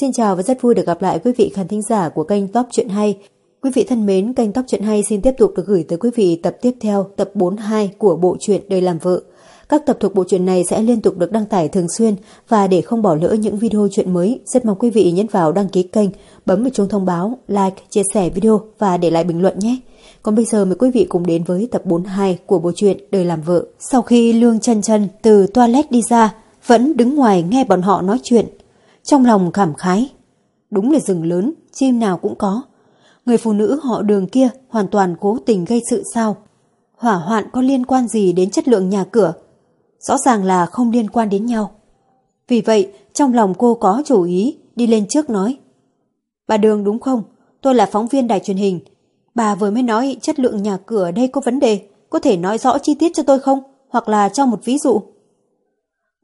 Xin chào và rất vui được gặp lại quý vị khán thính giả của kênh Top Chuyện Hay. Quý vị thân mến, kênh Top Chuyện Hay xin tiếp tục được gửi tới quý vị tập tiếp theo, tập 42 của bộ truyện Đời Làm Vợ. Các tập thuộc bộ truyện này sẽ liên tục được đăng tải thường xuyên và để không bỏ lỡ những video chuyện mới, rất mong quý vị nhấn vào đăng ký kênh, bấm vào chuông thông báo, like, chia sẻ video và để lại bình luận nhé. Còn bây giờ mời quý vị cùng đến với tập 42 của bộ truyện Đời Làm Vợ. Sau khi Lương chân chân từ toilet đi ra, vẫn đứng ngoài nghe bọn họ nói chuyện. Trong lòng cảm khái. Đúng là rừng lớn, chim nào cũng có. Người phụ nữ họ đường kia hoàn toàn cố tình gây sự sao? Hỏa hoạn có liên quan gì đến chất lượng nhà cửa? Rõ ràng là không liên quan đến nhau. Vì vậy, trong lòng cô có chủ ý, đi lên trước nói. Bà Đường đúng không? Tôi là phóng viên đài truyền hình. Bà vừa mới nói chất lượng nhà cửa ở đây có vấn đề. Có thể nói rõ chi tiết cho tôi không? Hoặc là cho một ví dụ.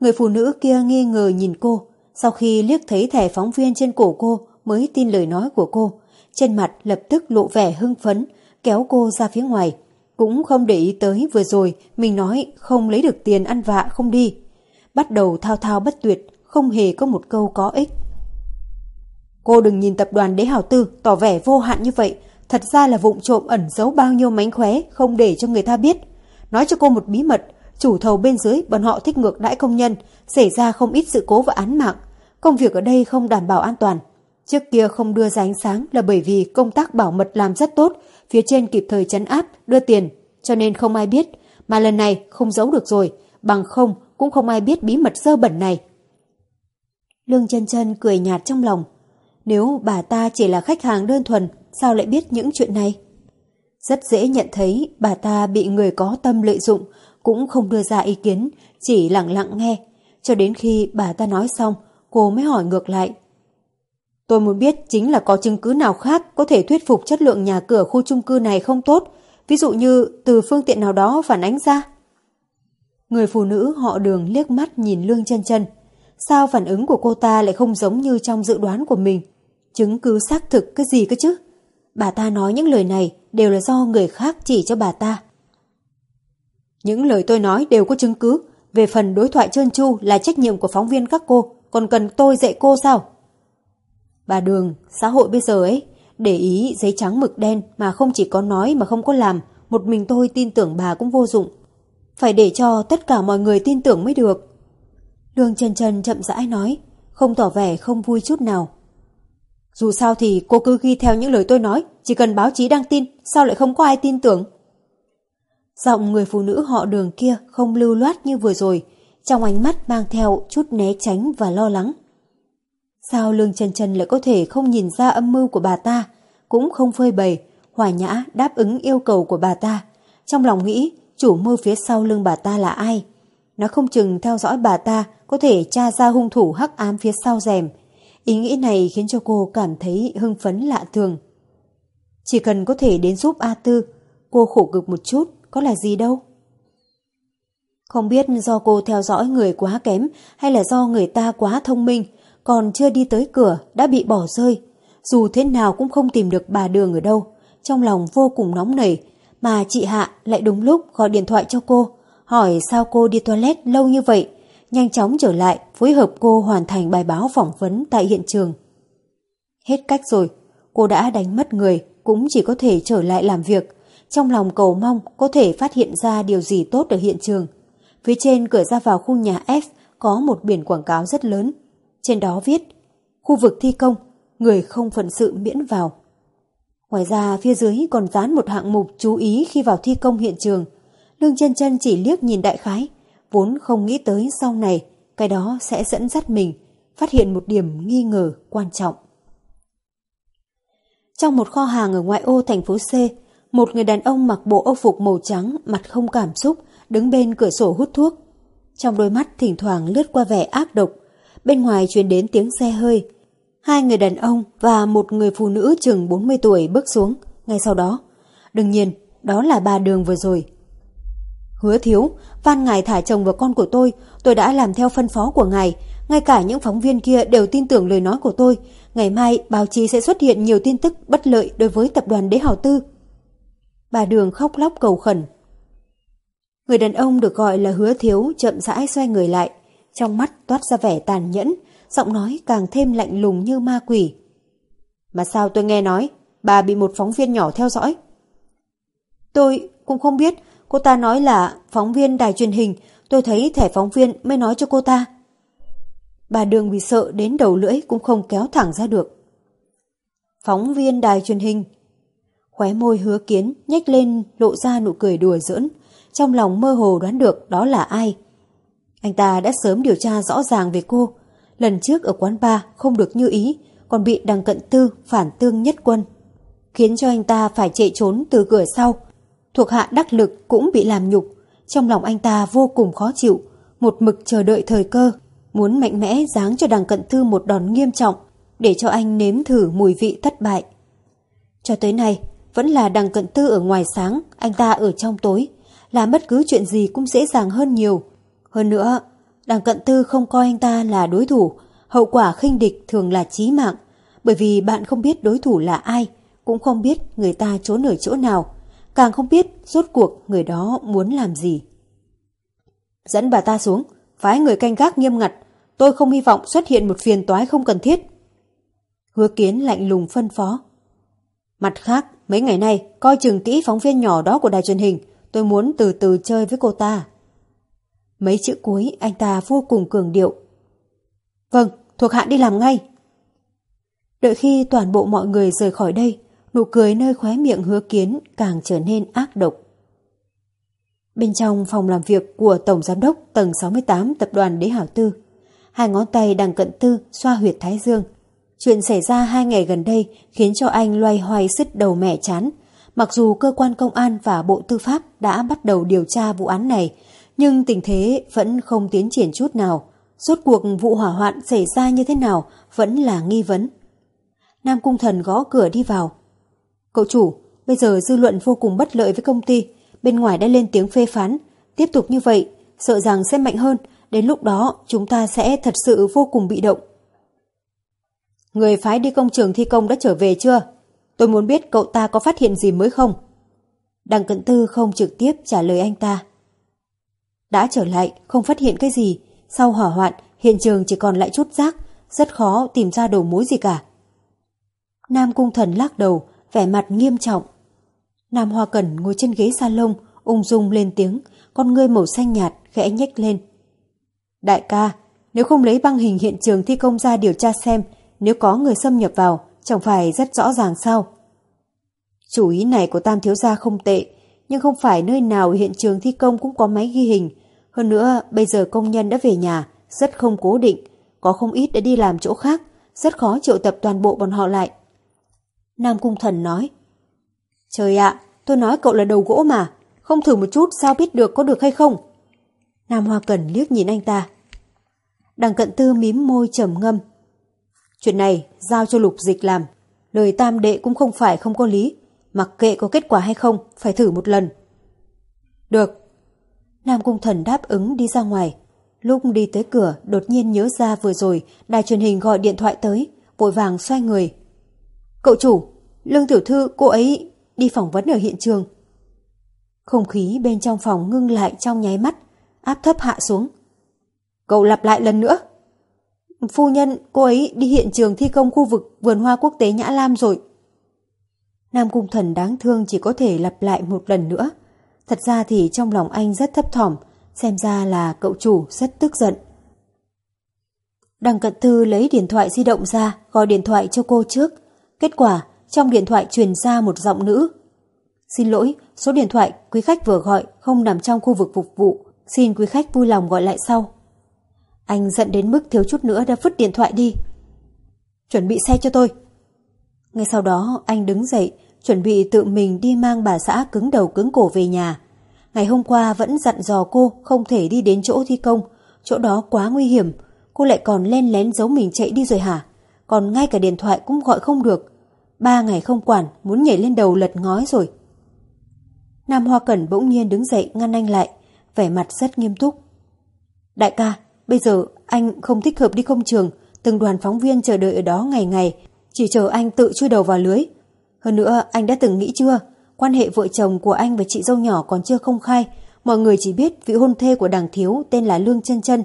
Người phụ nữ kia nghi ngờ nhìn cô, sau khi liếc thấy thẻ phóng viên trên cổ cô mới tin lời nói của cô. Trên mặt lập tức lộ vẻ hưng phấn, kéo cô ra phía ngoài. Cũng không để ý tới vừa rồi mình nói không lấy được tiền ăn vạ không đi. Bắt đầu thao thao bất tuyệt, không hề có một câu có ích. Cô đừng nhìn tập đoàn đế hào tư tỏ vẻ vô hạn như vậy. Thật ra là vụng trộm ẩn giấu bao nhiêu mánh khóe không để cho người ta biết. Nói cho cô một bí mật, chủ thầu bên dưới bọn họ thích ngược đãi công nhân, xảy ra không ít sự cố và án mạng. Công việc ở đây không đảm bảo an toàn. Trước kia không đưa ra ánh sáng là bởi vì công tác bảo mật làm rất tốt, phía trên kịp thời chấn áp, đưa tiền, cho nên không ai biết. Mà lần này không giấu được rồi, bằng không cũng không ai biết bí mật sơ bẩn này. Lương chân chân cười nhạt trong lòng. Nếu bà ta chỉ là khách hàng đơn thuần, sao lại biết những chuyện này? Rất dễ nhận thấy bà ta bị người có tâm lợi dụng, cũng không đưa ra ý kiến, chỉ lặng lặng nghe. Cho đến khi bà ta nói xong, cô mới hỏi ngược lại. Tôi muốn biết chính là có chứng cứ nào khác có thể thuyết phục chất lượng nhà cửa khu chung cư này không tốt, ví dụ như từ phương tiện nào đó phản ánh ra. Người phụ nữ họ đường liếc mắt nhìn Lương chân chân. Sao phản ứng của cô ta lại không giống như trong dự đoán của mình? Chứng cứ xác thực cái gì cơ chứ? Bà ta nói những lời này đều là do người khác chỉ cho bà ta. Những lời tôi nói đều có chứng cứ. Về phần đối thoại trơn tru là trách nhiệm của phóng viên các cô, còn cần tôi dạy cô sao? Bà Đường, xã hội bây giờ ấy, để ý giấy trắng mực đen mà không chỉ có nói mà không có làm, một mình tôi tin tưởng bà cũng vô dụng. Phải để cho tất cả mọi người tin tưởng mới được. Lương Trần Trần chậm rãi nói, không tỏ vẻ không vui chút nào. Dù sao thì cô cứ ghi theo những lời tôi nói, chỉ cần báo chí đăng tin, sao lại không có ai tin tưởng? Giọng người phụ nữ họ đường kia không lưu loát như vừa rồi, trong ánh mắt mang theo chút né tránh và lo lắng. Sao Lương Trần Trần lại có thể không nhìn ra âm mưu của bà ta, cũng không phơi bày, hòa nhã đáp ứng yêu cầu của bà ta. Trong lòng nghĩ chủ mưu phía sau lưng bà ta là ai. Nó không chừng theo dõi bà ta có thể tra ra hung thủ hắc ám phía sau rèm. Ý nghĩ này khiến cho cô cảm thấy hưng phấn lạ thường. Chỉ cần có thể đến giúp A Tư, cô khổ cực một chút, có là gì đâu. Không biết do cô theo dõi người quá kém hay là do người ta quá thông minh, còn chưa đi tới cửa đã bị bỏ rơi. Dù thế nào cũng không tìm được bà Đường ở đâu, trong lòng vô cùng nóng nảy, mà chị Hạ lại đúng lúc gọi điện thoại cho cô, hỏi sao cô đi toilet lâu như vậy, nhanh chóng trở lại phối hợp cô hoàn thành bài báo phỏng vấn tại hiện trường. Hết cách rồi, cô đã đánh mất người, cũng chỉ có thể trở lại làm việc, trong lòng cầu mong có thể phát hiện ra điều gì tốt ở hiện trường. Phía trên cửa ra vào khu nhà F có một biển quảng cáo rất lớn. Trên đó viết, khu vực thi công, người không phận sự miễn vào. Ngoài ra phía dưới còn dán một hạng mục chú ý khi vào thi công hiện trường. Lương chân chân chỉ liếc nhìn đại khái, vốn không nghĩ tới sau này cái đó sẽ dẫn dắt mình phát hiện một điểm nghi ngờ quan trọng. Trong một kho hàng ở ngoại ô thành phố C, một người đàn ông mặc bộ âu phục màu trắng, mặt không cảm xúc, đứng bên cửa sổ hút thuốc. Trong đôi mắt thỉnh thoảng lướt qua vẻ ác độc. Bên ngoài truyền đến tiếng xe hơi. Hai người đàn ông và một người phụ nữ chừng 40 tuổi bước xuống. Ngay sau đó, đương nhiên, đó là bà Đường vừa rồi. Hứa thiếu, van ngài thả chồng và con của tôi, tôi đã làm theo phân phó của ngài. Ngay cả những phóng viên kia đều tin tưởng lời nói của tôi. Ngày mai, báo chí sẽ xuất hiện nhiều tin tức bất lợi đối với tập đoàn Đế Hào Tư. Bà Đường khóc lóc cầu khẩn. Người đàn ông được gọi là hứa thiếu chậm rãi xoay người lại, trong mắt toát ra vẻ tàn nhẫn, giọng nói càng thêm lạnh lùng như ma quỷ. Mà sao tôi nghe nói, bà bị một phóng viên nhỏ theo dõi? Tôi cũng không biết, cô ta nói là phóng viên đài truyền hình, tôi thấy thẻ phóng viên mới nói cho cô ta. Bà Đường bị sợ đến đầu lưỡi cũng không kéo thẳng ra được. Phóng viên đài truyền hình. Khóe môi hứa kiến nhếch lên lộ ra nụ cười đùa giỡn, trong lòng mơ hồ đoán được đó là ai. Anh ta đã sớm điều tra rõ ràng về cô, lần trước ở quán bar không được như ý, còn bị đằng cận tư phản tương nhất quân. Khiến cho anh ta phải chạy trốn từ cửa sau. Thuộc hạ đắc lực cũng bị làm nhục, trong lòng anh ta vô cùng khó chịu, một mực chờ đợi thời cơ, muốn mạnh mẽ giáng cho đằng cận tư một đòn nghiêm trọng, để cho anh nếm thử mùi vị thất bại. Cho tới nay, vẫn là đằng cận tư ở ngoài sáng, anh ta ở trong tối, làm bất cứ chuyện gì cũng dễ dàng hơn nhiều. Hơn nữa, đằng cận tư không coi anh ta là đối thủ, hậu quả khinh địch thường là chí mạng, bởi vì bạn không biết đối thủ là ai, cũng không biết người ta trốn ở chỗ nào, càng không biết rốt cuộc người đó muốn làm gì. Dẫn bà ta xuống, phái người canh gác nghiêm ngặt, tôi không hy vọng xuất hiện một phiền toái không cần thiết. Hứa kiến lạnh lùng phân phó. Mặt khác, mấy ngày nay, coi chừng kỹ phóng viên nhỏ đó của đài truyền hình, tôi muốn từ từ chơi với cô ta. Mấy chữ cuối anh ta vô cùng cường điệu. Vâng, thuộc hạ đi làm ngay. Đợi khi toàn bộ mọi người rời khỏi đây, nụ cười nơi khóe miệng hứa kiến càng trở nên ác độc. Bên trong phòng làm việc của Tổng Giám đốc tầng 68 tập đoàn Đế Hảo Tư, hai ngón tay đằng cận tư xoa huyệt thái dương. Chuyện xảy ra hai ngày gần đây khiến cho anh loay hoay sứt đầu mẻ chán. Mặc dù cơ quan công an và Bộ Tư pháp đã bắt đầu điều tra vụ án này, nhưng tình thế vẫn không tiến triển chút nào. Rốt cuộc vụ hỏa hoạn xảy ra như thế nào vẫn là nghi vấn. Nam Cung Thần gõ cửa đi vào. Cậu chủ, bây giờ dư luận vô cùng bất lợi với công ty, bên ngoài đã lên tiếng phê phán. Tiếp tục như vậy, sợ rằng sẽ mạnh hơn, đến lúc đó chúng ta sẽ thật sự vô cùng bị động. Người phái đi công trường thi công đã trở về chưa? Tôi muốn biết cậu ta có phát hiện gì mới không? Đằng cận tư không trực tiếp trả lời anh ta. Đã trở lại, không phát hiện cái gì. Sau hỏa hoạn, hiện trường chỉ còn lại chút rác, rất khó tìm ra đầu mối gì cả. Nam Cung Thần lắc đầu, vẻ mặt nghiêm trọng. Nam Hoa Cẩn ngồi trên ghế salon, ung dung lên tiếng, con ngươi màu xanh nhạt khẽ nhếch lên. Đại ca, nếu không lấy băng hình hiện trường thi công ra điều tra xem nếu có người xâm nhập vào, chẳng phải rất rõ ràng sao? Chủ ý này của Tam Thiếu Gia không tệ, nhưng không phải nơi nào hiện trường thi công cũng có máy ghi hình. Hơn nữa, bây giờ công nhân đã về nhà, rất không cố định, có không ít đã đi làm chỗ khác, rất khó triệu tập toàn bộ bọn họ lại. Nam Cung Thần nói, Trời ạ, tôi nói cậu là đầu gỗ mà, không thử một chút sao biết được có được hay không? Nam Hoa Cần liếc nhìn anh ta. Đằng cận tư mím môi trầm ngâm. Chuyện này giao cho lục dịch làm, lời tam đệ cũng không phải không có lý, mặc kệ có kết quả hay không, phải thử một lần. Được. Nam Cung Thần đáp ứng đi ra ngoài. Lúc đi tới cửa, đột nhiên nhớ ra vừa rồi, đài truyền hình gọi điện thoại tới, vội vàng xoay người. Cậu chủ, Lương Tiểu Thư, cô ấy đi phỏng vấn ở hiện trường. Không khí bên trong phòng ngưng lại trong nháy mắt, áp thấp hạ xuống. Cậu lặp lại lần nữa. Phu nhân, cô ấy đi hiện trường thi công khu vực vườn hoa quốc tế Nhã Lam rồi. Nam Cung Thần đáng thương chỉ có thể lặp lại một lần nữa. Thật ra thì trong lòng anh rất thấp thỏm, xem ra là cậu chủ rất tức giận. Đằng cận thư lấy điện thoại di động ra, gọi điện thoại cho cô trước. Kết quả, trong điện thoại truyền ra một giọng nữ. Xin lỗi, số điện thoại quý khách vừa gọi không nằm trong khu vực phục vụ. Xin quý khách vui lòng gọi lại sau. Anh giận đến mức thiếu chút nữa đã vứt điện thoại đi. Chuẩn bị xe cho tôi. Ngay sau đó anh đứng dậy, chuẩn bị tự mình đi mang bà xã cứng đầu cứng cổ về nhà. Ngày hôm qua vẫn dặn dò cô không thể đi đến chỗ thi công, chỗ đó quá nguy hiểm, cô lại còn len lén giấu mình chạy đi rồi hả? Còn ngay cả điện thoại cũng gọi không được. Ba ngày không quản, muốn nhảy lên đầu lật ngói rồi. Nam Hoa Cẩn bỗng nhiên đứng dậy ngăn anh lại, vẻ mặt rất nghiêm túc. Đại ca, bây giờ anh không thích hợp đi công trường, từng đoàn phóng viên chờ đợi ở đó ngày ngày, chỉ chờ anh tự chui đầu vào lưới. Hơn nữa, anh đã từng nghĩ chưa, quan hệ vợ chồng của anh và chị dâu nhỏ còn chưa công khai, mọi người chỉ biết vị hôn thê của đảng thiếu tên là Lương chân chân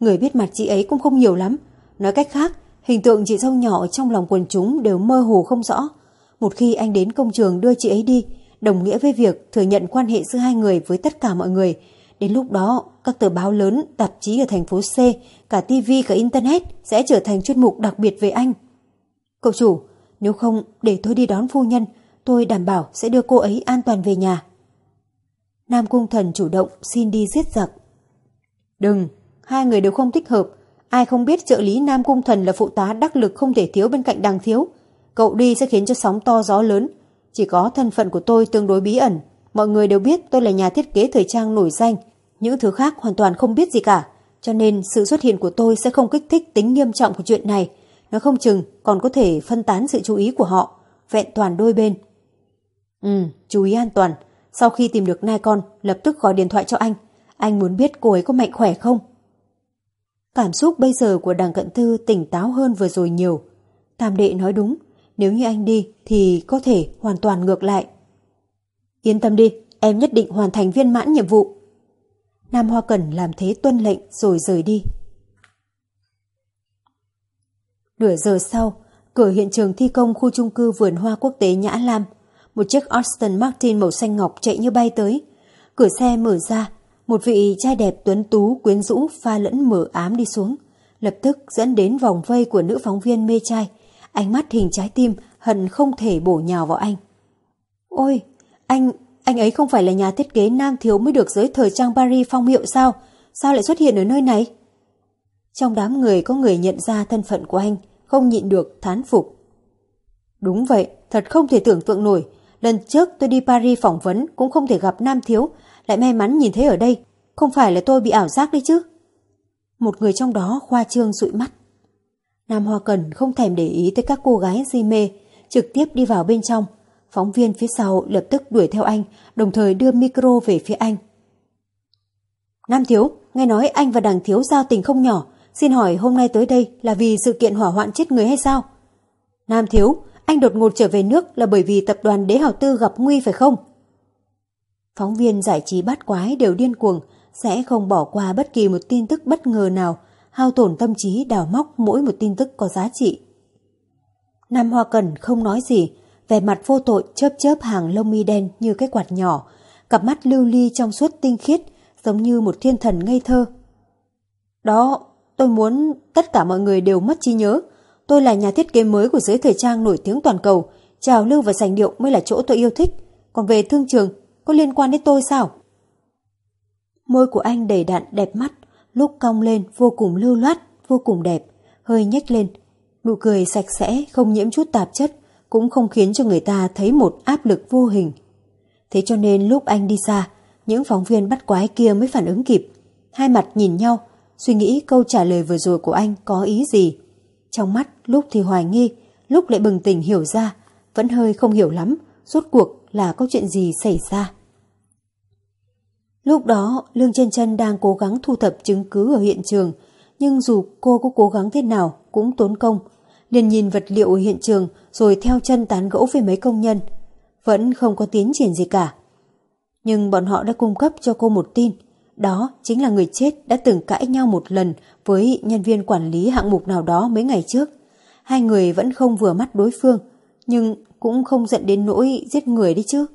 Người biết mặt chị ấy cũng không nhiều lắm, Nói cách khác, hình tượng chị dâu nhỏ trong lòng quần chúng đều mơ hồ không rõ. Một khi anh đến công trường đưa chị ấy đi, đồng nghĩa với việc thừa nhận quan hệ giữa hai người với tất cả mọi người. Đến lúc đó, các tờ báo lớn, tạp chí ở thành phố C, cả TV, cả Internet sẽ trở thành chuyên mục đặc biệt về anh. Cậu chủ, nếu không để tôi đi đón phu nhân, tôi đảm bảo sẽ đưa cô ấy an toàn về nhà. Nam Cung Thần chủ động xin đi giết giặc. Đừng, hai người đều không thích hợp. Ai không biết trợ lý Nam Cung Thần là phụ tá đắc lực không thể thiếu bên cạnh đằng thiếu. Cậu đi sẽ khiến cho sóng to gió lớn. Chỉ có thân phận của tôi tương đối bí ẩn. Mọi người đều biết tôi là nhà thiết kế thời trang nổi danh. Những thứ khác hoàn toàn không biết gì cả. Cho nên sự xuất hiện của tôi sẽ không kích thích tính nghiêm trọng của chuyện này. Nó không chừng còn có thể phân tán sự chú ý của họ. Vẹn toàn đôi bên. Ừ, chú ý an toàn. Sau khi tìm được nai con, lập tức gọi điện thoại cho anh. Anh muốn biết cô ấy có mạnh khỏe không? Cảm xúc bây giờ của đằng cận thư tỉnh táo hơn vừa rồi nhiều. Tam đệ nói đúng, nếu như anh đi thì có thể hoàn toàn ngược lại. Yên tâm đi, em nhất định hoàn thành viên mãn nhiệm vụ. Nam Hoa Cẩn làm thế tuân lệnh rồi rời đi. Nửa giờ sau, cửa hiện trường thi công khu trung cư vườn hoa quốc tế Nhã Lam một chiếc Austin Martin màu xanh ngọc chạy như bay tới. Cửa xe mở ra, một vị trai đẹp tuấn tú quyến rũ pha lẫn mờ ám đi xuống, lập tức dẫn đến vòng vây của nữ phóng viên mê trai, ánh mắt hình trái tim hận không thể bổ nhào vào anh. Ôi, anh, anh ấy không phải là nhà thiết kế nam thiếu mới được giới thời trang Paris phong hiệu sao? Sao lại xuất hiện ở nơi này? Trong đám người có người nhận ra thân phận của anh, không nhịn được thán phục. Đúng vậy, thật không thể tưởng tượng nổi, Lần trước tôi đi Paris phỏng vấn cũng không thể gặp Nam Thiếu, lại may mắn nhìn thấy ở đây. Không phải là tôi bị ảo giác đấy chứ. Một người trong đó khoa trương dụi mắt. Nam Hoa Cần không thèm để ý tới các cô gái di mê, trực tiếp đi vào bên trong. Phóng viên phía sau lập tức đuổi theo anh, đồng thời đưa micro về phía anh. Nam Thiếu, nghe nói anh và đảng Thiếu giao tình không nhỏ. Xin hỏi hôm nay tới đây là vì sự kiện hỏa hoạn chết người hay sao? Nam Thiếu, anh đột ngột trở về nước là bởi vì tập đoàn Đế Hào Tư gặp nguy phải không? Phóng viên giải trí bát quái đều điên cuồng, sẽ không bỏ qua bất kỳ một tin tức bất ngờ nào, hao tổn tâm trí đào móc mỗi một tin tức có giá trị. Nam Hoa Cần không nói gì, vẻ mặt vô tội chớp chớp hàng lông mi đen như cái quạt nhỏ, cặp mắt lưu ly trong suốt tinh khiết, giống như một thiên thần ngây thơ. Đó, tôi muốn tất cả mọi người đều mất trí nhớ, Tôi là nhà thiết kế mới của giới thời trang nổi tiếng toàn cầu. Trào lưu và sành điệu mới là chỗ tôi yêu thích. Còn về thương trường, có liên quan đến tôi sao? Môi của anh đầy đặn đẹp mắt, lúc cong lên vô cùng lưu loát, vô cùng đẹp, hơi nhếch lên. Nụ cười sạch sẽ, không nhiễm chút tạp chất, cũng không khiến cho người ta thấy một áp lực vô hình. Thế cho nên lúc anh đi xa, những phóng viên bắt quái kia mới phản ứng kịp. Hai mặt nhìn nhau, suy nghĩ câu trả lời vừa rồi của anh có ý gì. Trong mắt lúc thì hoài nghi, lúc lại bừng tỉnh hiểu ra, vẫn hơi không hiểu lắm, rốt cuộc là có chuyện gì xảy ra. Lúc đó, Lương chân chân đang cố gắng thu thập chứng cứ ở hiện trường, nhưng dù cô có cố gắng thế nào cũng tốn công liền nhìn vật liệu ở hiện trường rồi theo chân tán gẫu với mấy công nhân. Vẫn không có tiến triển gì cả. Nhưng bọn họ đã cung cấp cho cô một tin. Đó chính là người chết đã từng cãi nhau một lần với nhân viên quản lý hạng mục nào đó mấy ngày trước. Hai người vẫn không vừa mắt đối phương, nhưng cũng không dẫn đến nỗi giết người đi chứ.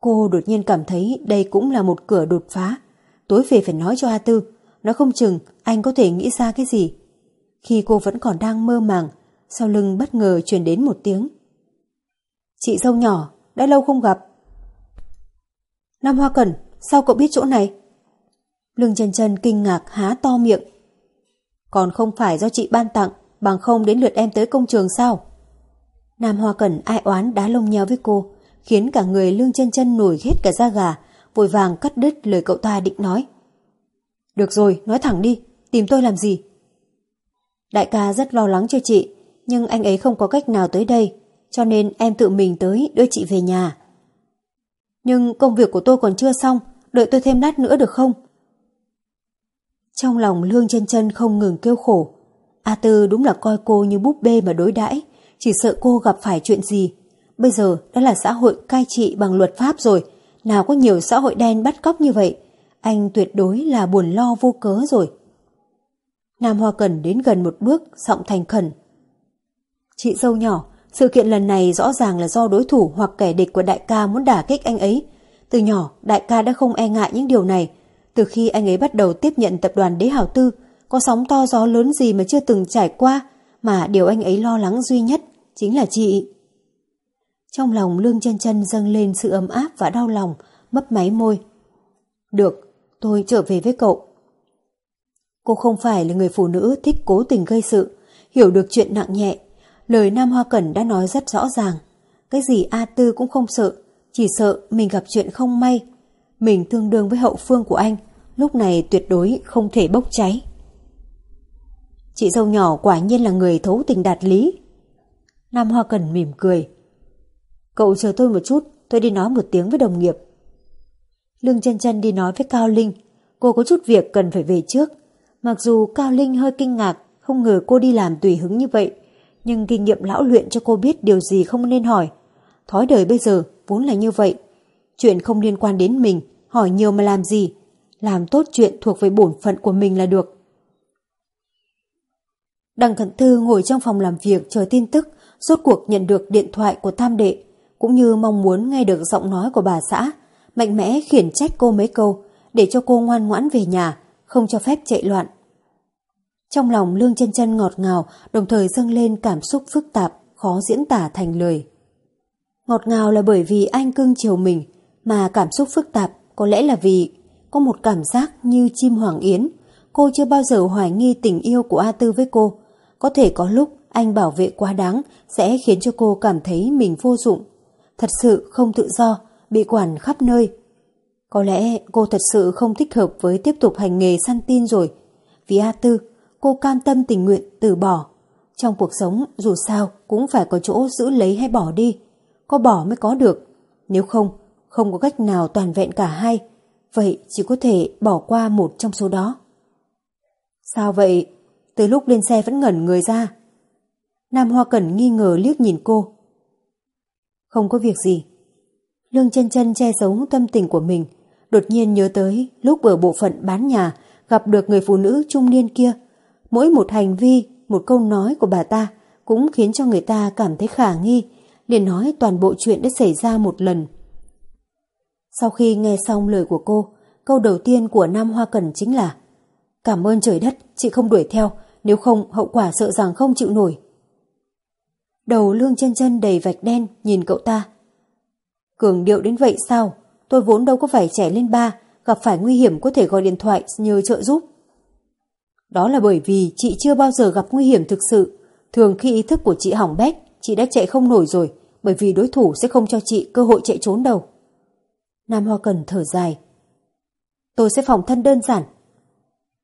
Cô đột nhiên cảm thấy đây cũng là một cửa đột phá. Tối về phải nói cho A Tư, nó không chừng anh có thể nghĩ ra cái gì. Khi cô vẫn còn đang mơ màng, sau lưng bất ngờ truyền đến một tiếng. Chị dâu nhỏ, đã lâu không gặp. Nam Hoa Cẩn, sao cậu biết chỗ này? Lương chân chân kinh ngạc há to miệng. Còn không phải do chị ban tặng, bằng không đến lượt em tới công trường sao? Nam Hoa Cẩn ai oán đá lông nheo với cô, khiến cả người lương chân chân nổi hết cả da gà, vội vàng cắt đứt lời cậu ta định nói. Được rồi, nói thẳng đi, tìm tôi làm gì? Đại ca rất lo lắng cho chị, nhưng anh ấy không có cách nào tới đây, cho nên em tự mình tới đưa chị về nhà. Nhưng công việc của tôi còn chưa xong, đợi tôi thêm lát nữa được không? Trong lòng Lương chân chân không ngừng kêu khổ. A Tư đúng là coi cô như búp bê mà đối đãi, chỉ sợ cô gặp phải chuyện gì. Bây giờ đã là xã hội cai trị bằng luật pháp rồi, nào có nhiều xã hội đen bắt cóc như vậy. Anh tuyệt đối là buồn lo vô cớ rồi. Nam Hoa Cần đến gần một bước, giọng thành khẩn. Chị dâu nhỏ, sự kiện lần này rõ ràng là do đối thủ hoặc kẻ địch của đại ca muốn đả kích anh ấy. Từ nhỏ, đại ca đã không e ngại những điều này. Từ khi anh ấy bắt đầu tiếp nhận tập đoàn Đế Hảo Tư, có sóng to gió lớn gì mà chưa từng trải qua, mà điều anh ấy lo lắng duy nhất chính là chị. Trong lòng Lương chân chân dâng lên sự ấm áp và đau lòng, mấp máy môi. Được, tôi trở về với cậu. Cô không phải là người phụ nữ thích cố tình gây sự, hiểu được chuyện nặng nhẹ. Lời Nam Hoa Cẩn đã nói rất rõ ràng. Cái gì A Tư cũng không sợ, chỉ sợ mình gặp chuyện không may. Mình tương đương với hậu phương của anh, lúc này tuyệt đối không thể bốc cháy. Chị dâu nhỏ quả nhiên là người thấu tình đạt lý. Nam Hoa Cẩn mỉm cười. Cậu chờ tôi một chút, tôi đi nói một tiếng với đồng nghiệp. Lương chân chân đi nói với Cao Linh, cô có chút việc cần phải về trước. Mặc dù Cao Linh hơi kinh ngạc, không ngờ cô đi làm tùy hứng như vậy, nhưng kinh nghiệm lão luyện cho cô biết điều gì không nên hỏi. Thói đời bây giờ vốn là như vậy. Chuyện không liên quan đến mình, hỏi nhiều mà làm gì. Làm tốt chuyện thuộc về bổn phận của mình là được. Đằng Cận Thư ngồi trong phòng làm việc chờ tin tức, rốt cuộc nhận được điện thoại của Tam Đệ, cũng như mong muốn nghe được giọng nói của bà xã, mạnh mẽ khiển trách cô mấy câu, để cho cô ngoan ngoãn về nhà, không cho phép chạy loạn. Trong lòng Lương chân chân ngọt ngào, đồng thời dâng lên cảm xúc phức tạp, khó diễn tả thành lời. Ngọt ngào là bởi vì anh cưng chiều mình, mà cảm xúc phức tạp có lẽ là vì có một cảm giác như chim hoàng yến. Cô chưa bao giờ hoài nghi tình yêu của A Tư với cô. Có thể có lúc anh bảo vệ quá đáng sẽ khiến cho cô cảm thấy mình vô dụng. Thật sự không tự do, bị quản khắp nơi. Có lẽ cô thật sự không thích hợp với tiếp tục hành nghề săn tin rồi. Vì A Tư, cô cam tâm tình nguyện từ bỏ. Trong cuộc sống dù sao cũng phải có chỗ giữ lấy hay bỏ đi. Có bỏ mới có được. Nếu không, không có cách nào toàn vẹn cả hai. Vậy chỉ có thể bỏ qua một trong số đó. Sao vậy? Từ lúc lên xe vẫn ngẩn người ra. Nam Hoa Cẩn nghi ngờ liếc nhìn cô. Không có việc gì. Lương chân chân che giấu tâm tình của mình, đột nhiên nhớ tới lúc ở bộ phận bán nhà gặp được người phụ nữ trung niên kia. Mỗi một hành vi, một câu nói của bà ta cũng khiến cho người ta cảm thấy khả nghi, liền nói toàn bộ chuyện đã xảy ra một lần. Sau khi nghe xong lời của cô, câu đầu tiên của Nam Hoa Cần chính là Cảm ơn trời đất, chị không đuổi theo, nếu không hậu quả sợ rằng không chịu nổi. Đầu lương chân chân đầy vạch đen nhìn cậu ta. Cường điệu đến vậy sao? Tôi vốn đâu có phải trẻ lên ba, gặp phải nguy hiểm có thể gọi điện thoại nhờ trợ giúp. Đó là bởi vì chị chưa bao giờ gặp nguy hiểm thực sự. Thường khi ý thức của chị hỏng bét, chị đã chạy không nổi rồi, bởi vì đối thủ sẽ không cho chị cơ hội chạy trốn đâu. Nam Hoa Cần thở dài. Tôi sẽ phòng thân đơn giản.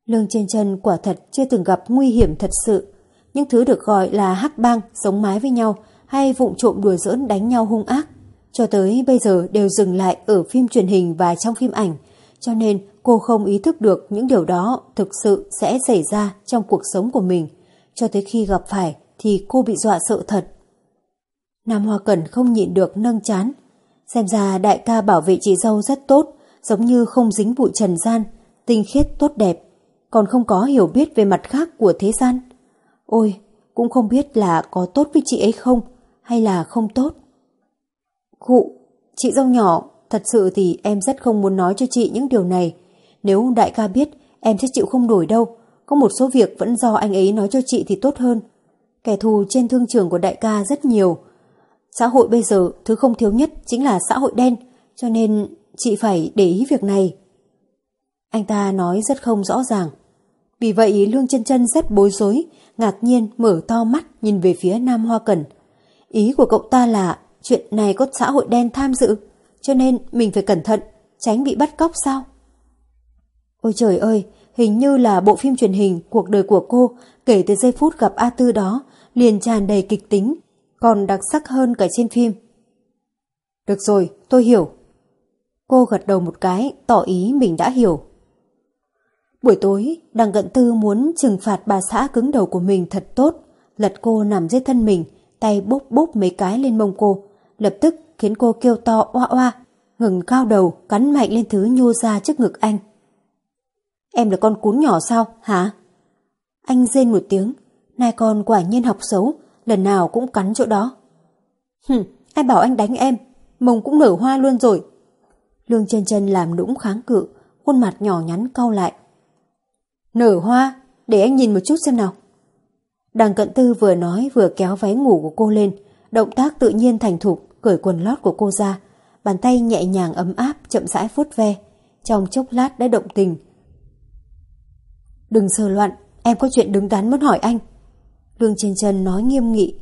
Lương trên chân quả thật chưa từng gặp nguy hiểm thật sự. Những thứ được gọi là hắc bang, sống mái với nhau hay vụng trộm đùa giỡn đánh nhau hung ác. Cho tới bây giờ đều dừng lại ở phim truyền hình và trong phim ảnh. Cho nên cô không ý thức được những điều đó thực sự sẽ xảy ra trong cuộc sống của mình. Cho tới khi gặp phải thì cô bị dọa sợ thật. Nam Hoa Cẩn không nhịn được nâng chán. Xem ra đại ca bảo vệ chị dâu rất tốt, giống như không dính bụi trần gian, tinh khiết tốt đẹp, còn không có hiểu biết về mặt khác của thế gian. Ôi, cũng không biết là có tốt với chị ấy không, hay là không tốt. Khụ, chị dâu nhỏ, thật sự thì em rất không muốn nói cho chị những điều này. Nếu đại ca biết, em sẽ chịu không đổi đâu. Có một số việc vẫn do anh ấy nói cho chị thì tốt hơn. Kẻ thù trên thương trường của đại ca rất nhiều, Xã hội bây giờ thứ không thiếu nhất chính là xã hội đen, cho nên chị phải để ý việc này. Anh ta nói rất không rõ ràng. Vì vậy Lương chân chân rất bối rối, ngạc nhiên mở to mắt nhìn về phía Nam Hoa Cẩn. Ý của cậu ta là chuyện này có xã hội đen tham dự, cho nên mình phải cẩn thận, tránh bị bắt cóc sao? Ôi trời ơi, hình như là bộ phim truyền hình cuộc đời của cô kể từ giây phút gặp A Tư đó liền tràn đầy kịch tính, còn đặc sắc hơn cả trên phim. Được rồi, tôi hiểu. Cô gật đầu một cái, tỏ ý mình đã hiểu. Buổi tối, đằng cận tư muốn trừng phạt bà xã cứng đầu của mình thật tốt, lật cô nằm dưới thân mình, tay bốc bốc mấy cái lên mông cô, lập tức khiến cô kêu to oa oa, ngừng cao đầu, cắn mạnh lên thứ nhô ra trước ngực anh. Em là con cún nhỏ sao, hả? Anh rên một tiếng, nai con quả nhiên học xấu, lần nào cũng cắn chỗ đó. Hừm, ai bảo anh đánh em, mông cũng nở hoa luôn rồi. Lương chân chân làm nũng kháng cự, khuôn mặt nhỏ nhắn cau lại. Nở hoa, để anh nhìn một chút xem nào. Đằng cận tư vừa nói vừa kéo váy ngủ của cô lên, động tác tự nhiên thành thục, cởi quần lót của cô ra, bàn tay nhẹ nhàng ấm áp chậm rãi vuốt ve, trong chốc lát đã động tình. Đừng sờ loạn, em có chuyện đứng đắn muốn hỏi anh. Lương trên chân nói nghiêm nghị.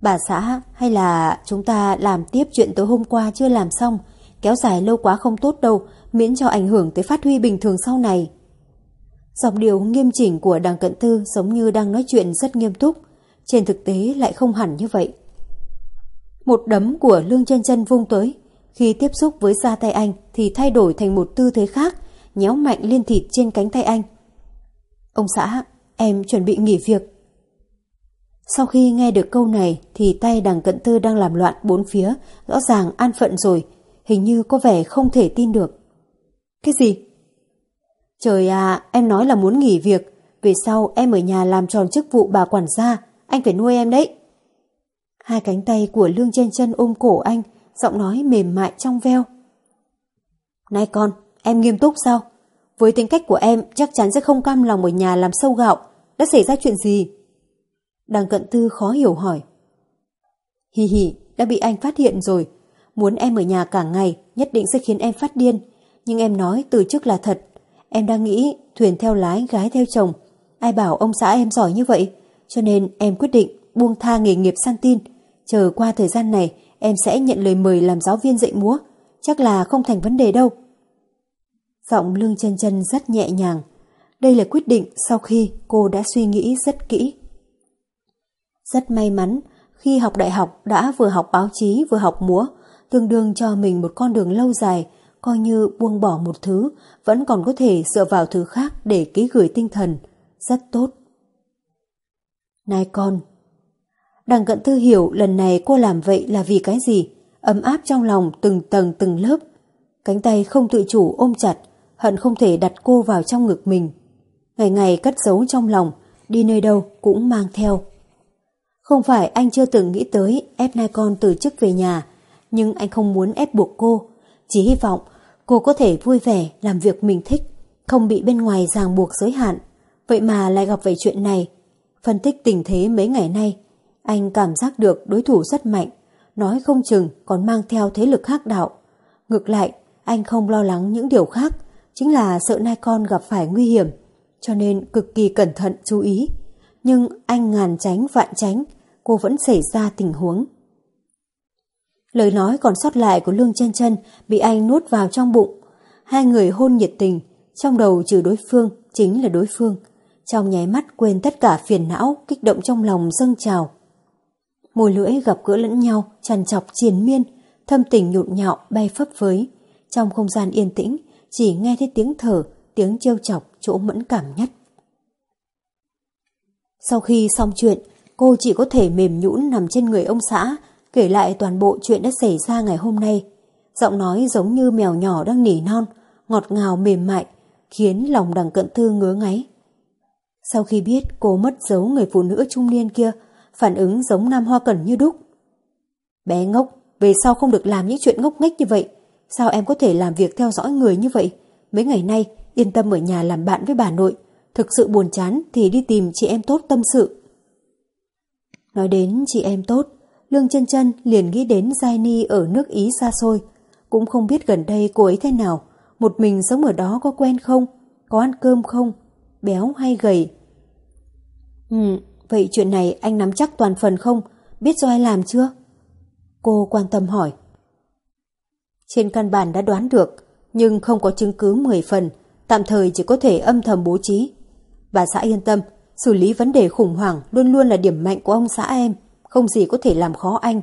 Bà xã, hay là chúng ta làm tiếp chuyện tối hôm qua chưa làm xong, kéo dài lâu quá không tốt đâu, miễn cho ảnh hưởng tới phát huy bình thường sau này. Giọng điệu nghiêm chỉnh của đằng cận tư giống như đang nói chuyện rất nghiêm túc, trên thực tế lại không hẳn như vậy. Một đấm của lương chân chân vung tới, khi tiếp xúc với da tay anh thì thay đổi thành một tư thế khác, nhéo mạnh liên thịt trên cánh tay anh. Ông xã, em chuẩn bị nghỉ việc. Sau khi nghe được câu này thì tay đằng cận tư đang làm loạn bốn phía, rõ ràng an phận rồi, hình như có vẻ không thể tin được. Cái gì? Trời à, em nói là muốn nghỉ việc, về sau em ở nhà làm tròn chức vụ bà quản gia, anh phải nuôi em đấy. Hai cánh tay của Lương trên chân ôm cổ anh, giọng nói mềm mại trong veo. Này con, em nghiêm túc sao? Với tính cách của em chắc chắn sẽ không cam lòng ở nhà làm sâu gạo. Đã xảy ra chuyện gì? Đằng cận tư khó hiểu hỏi. Hi hi, đã bị anh phát hiện rồi. Muốn em ở nhà cả ngày nhất định sẽ khiến em phát điên. Nhưng em nói từ trước là thật. Em đang nghĩ thuyền theo lái gái theo chồng. Ai bảo ông xã em giỏi như vậy? Cho nên em quyết định buông tha nghề nghiệp sang tin. Chờ qua thời gian này em sẽ nhận lời mời làm giáo viên dạy múa. Chắc là không thành vấn đề đâu. Giọng lương chân chân rất nhẹ nhàng. Đây là quyết định sau khi cô đã suy nghĩ rất kỹ. Rất may mắn khi học đại học đã vừa học báo chí vừa học múa, tương đương cho mình một con đường lâu dài, coi như buông bỏ một thứ, vẫn còn có thể dựa vào thứ khác để ký gửi tinh thần. Rất tốt. Này con! Đằng cận tư hiểu lần này cô làm vậy là vì cái gì? Ấm áp trong lòng từng tầng từng lớp. Cánh tay không tự chủ ôm chặt, hận không thể đặt cô vào trong ngực mình. Ngày ngày cất giấu trong lòng, đi nơi đâu cũng mang theo. Không phải anh chưa từng nghĩ tới ép nai con từ chức về nhà, nhưng anh không muốn ép buộc cô. Chỉ hy vọng cô có thể vui vẻ làm việc mình thích, không bị bên ngoài ràng buộc giới hạn. Vậy mà lại gặp phải chuyện này. Phân tích tình thế mấy ngày nay, anh cảm giác được đối thủ rất mạnh, nói không chừng còn mang theo thế lực khác đạo. Ngược lại, anh không lo lắng những điều khác, chính là sợ nai con gặp phải nguy hiểm, cho nên cực kỳ cẩn thận chú ý. Nhưng anh ngàn tránh vạn tránh, cô vẫn xảy ra tình huống. Lời nói còn sót lại của Lương chân chân bị anh nuốt vào trong bụng. Hai người hôn nhiệt tình, trong đầu trừ đối phương chính là đối phương. Trong nháy mắt quên tất cả phiền não, kích động trong lòng dâng trào. Môi lưỡi gặp gỡ lẫn nhau, tràn chọc triền miên, thâm tình nhộn nhạo bay phấp phới. Trong không gian yên tĩnh, chỉ nghe thấy tiếng thở, tiếng trêu chọc chỗ mẫn cảm nhất. Sau khi xong chuyện, cô chỉ có thể mềm nhũn nằm trên người ông xã, kể lại toàn bộ chuyện đã xảy ra ngày hôm nay. Giọng nói giống như mèo nhỏ đang nỉ non, ngọt ngào mềm mại, khiến lòng đằng cận thư ngứa ngáy. Sau khi biết cô mất dấu người phụ nữ trung niên kia, phản ứng giống Nam Hoa Cẩn như đúc. Bé ngốc, về sau không được làm những chuyện ngốc nghếch như vậy. Sao em có thể làm việc theo dõi người như vậy? Mấy ngày nay, yên tâm ở nhà làm bạn với bà nội. Thực sự buồn chán thì đi tìm chị em tốt tâm sự. Nói đến chị em tốt, Lương chân chân liền nghĩ đến Giai Ni ở nước Ý xa xôi. Cũng không biết gần đây cô ấy thế nào, một mình sống ở đó có quen không, có ăn cơm không, béo hay gầy. Ừ, vậy chuyện này anh nắm chắc toàn phần không, biết do ai làm chưa? Cô quan tâm hỏi. Trên căn bản đã đoán được, nhưng không có chứng cứ 10 phần, tạm thời chỉ có thể âm thầm bố trí. Bà xã yên tâm, xử lý vấn đề khủng hoảng luôn luôn là điểm mạnh của ông xã em, không gì có thể làm khó anh,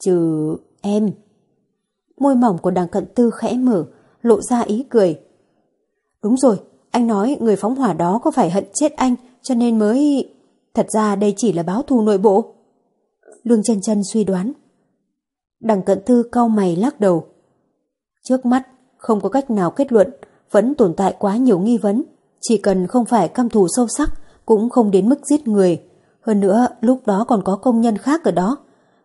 trừ em. Môi mỏng của đằng cận tư khẽ mở, lộ ra ý cười. Đúng rồi, anh nói người phóng hỏa đó có phải hận chết anh cho nên mới... Thật ra đây chỉ là báo thù nội bộ. Lương chân chân suy đoán. Đằng cận thư cau mày lắc đầu. Trước mắt, không có cách nào kết luận, vẫn tồn tại quá nhiều nghi vấn. Chỉ cần không phải căm thù sâu sắc, cũng không đến mức giết người. Hơn nữa, lúc đó còn có công nhân khác ở đó.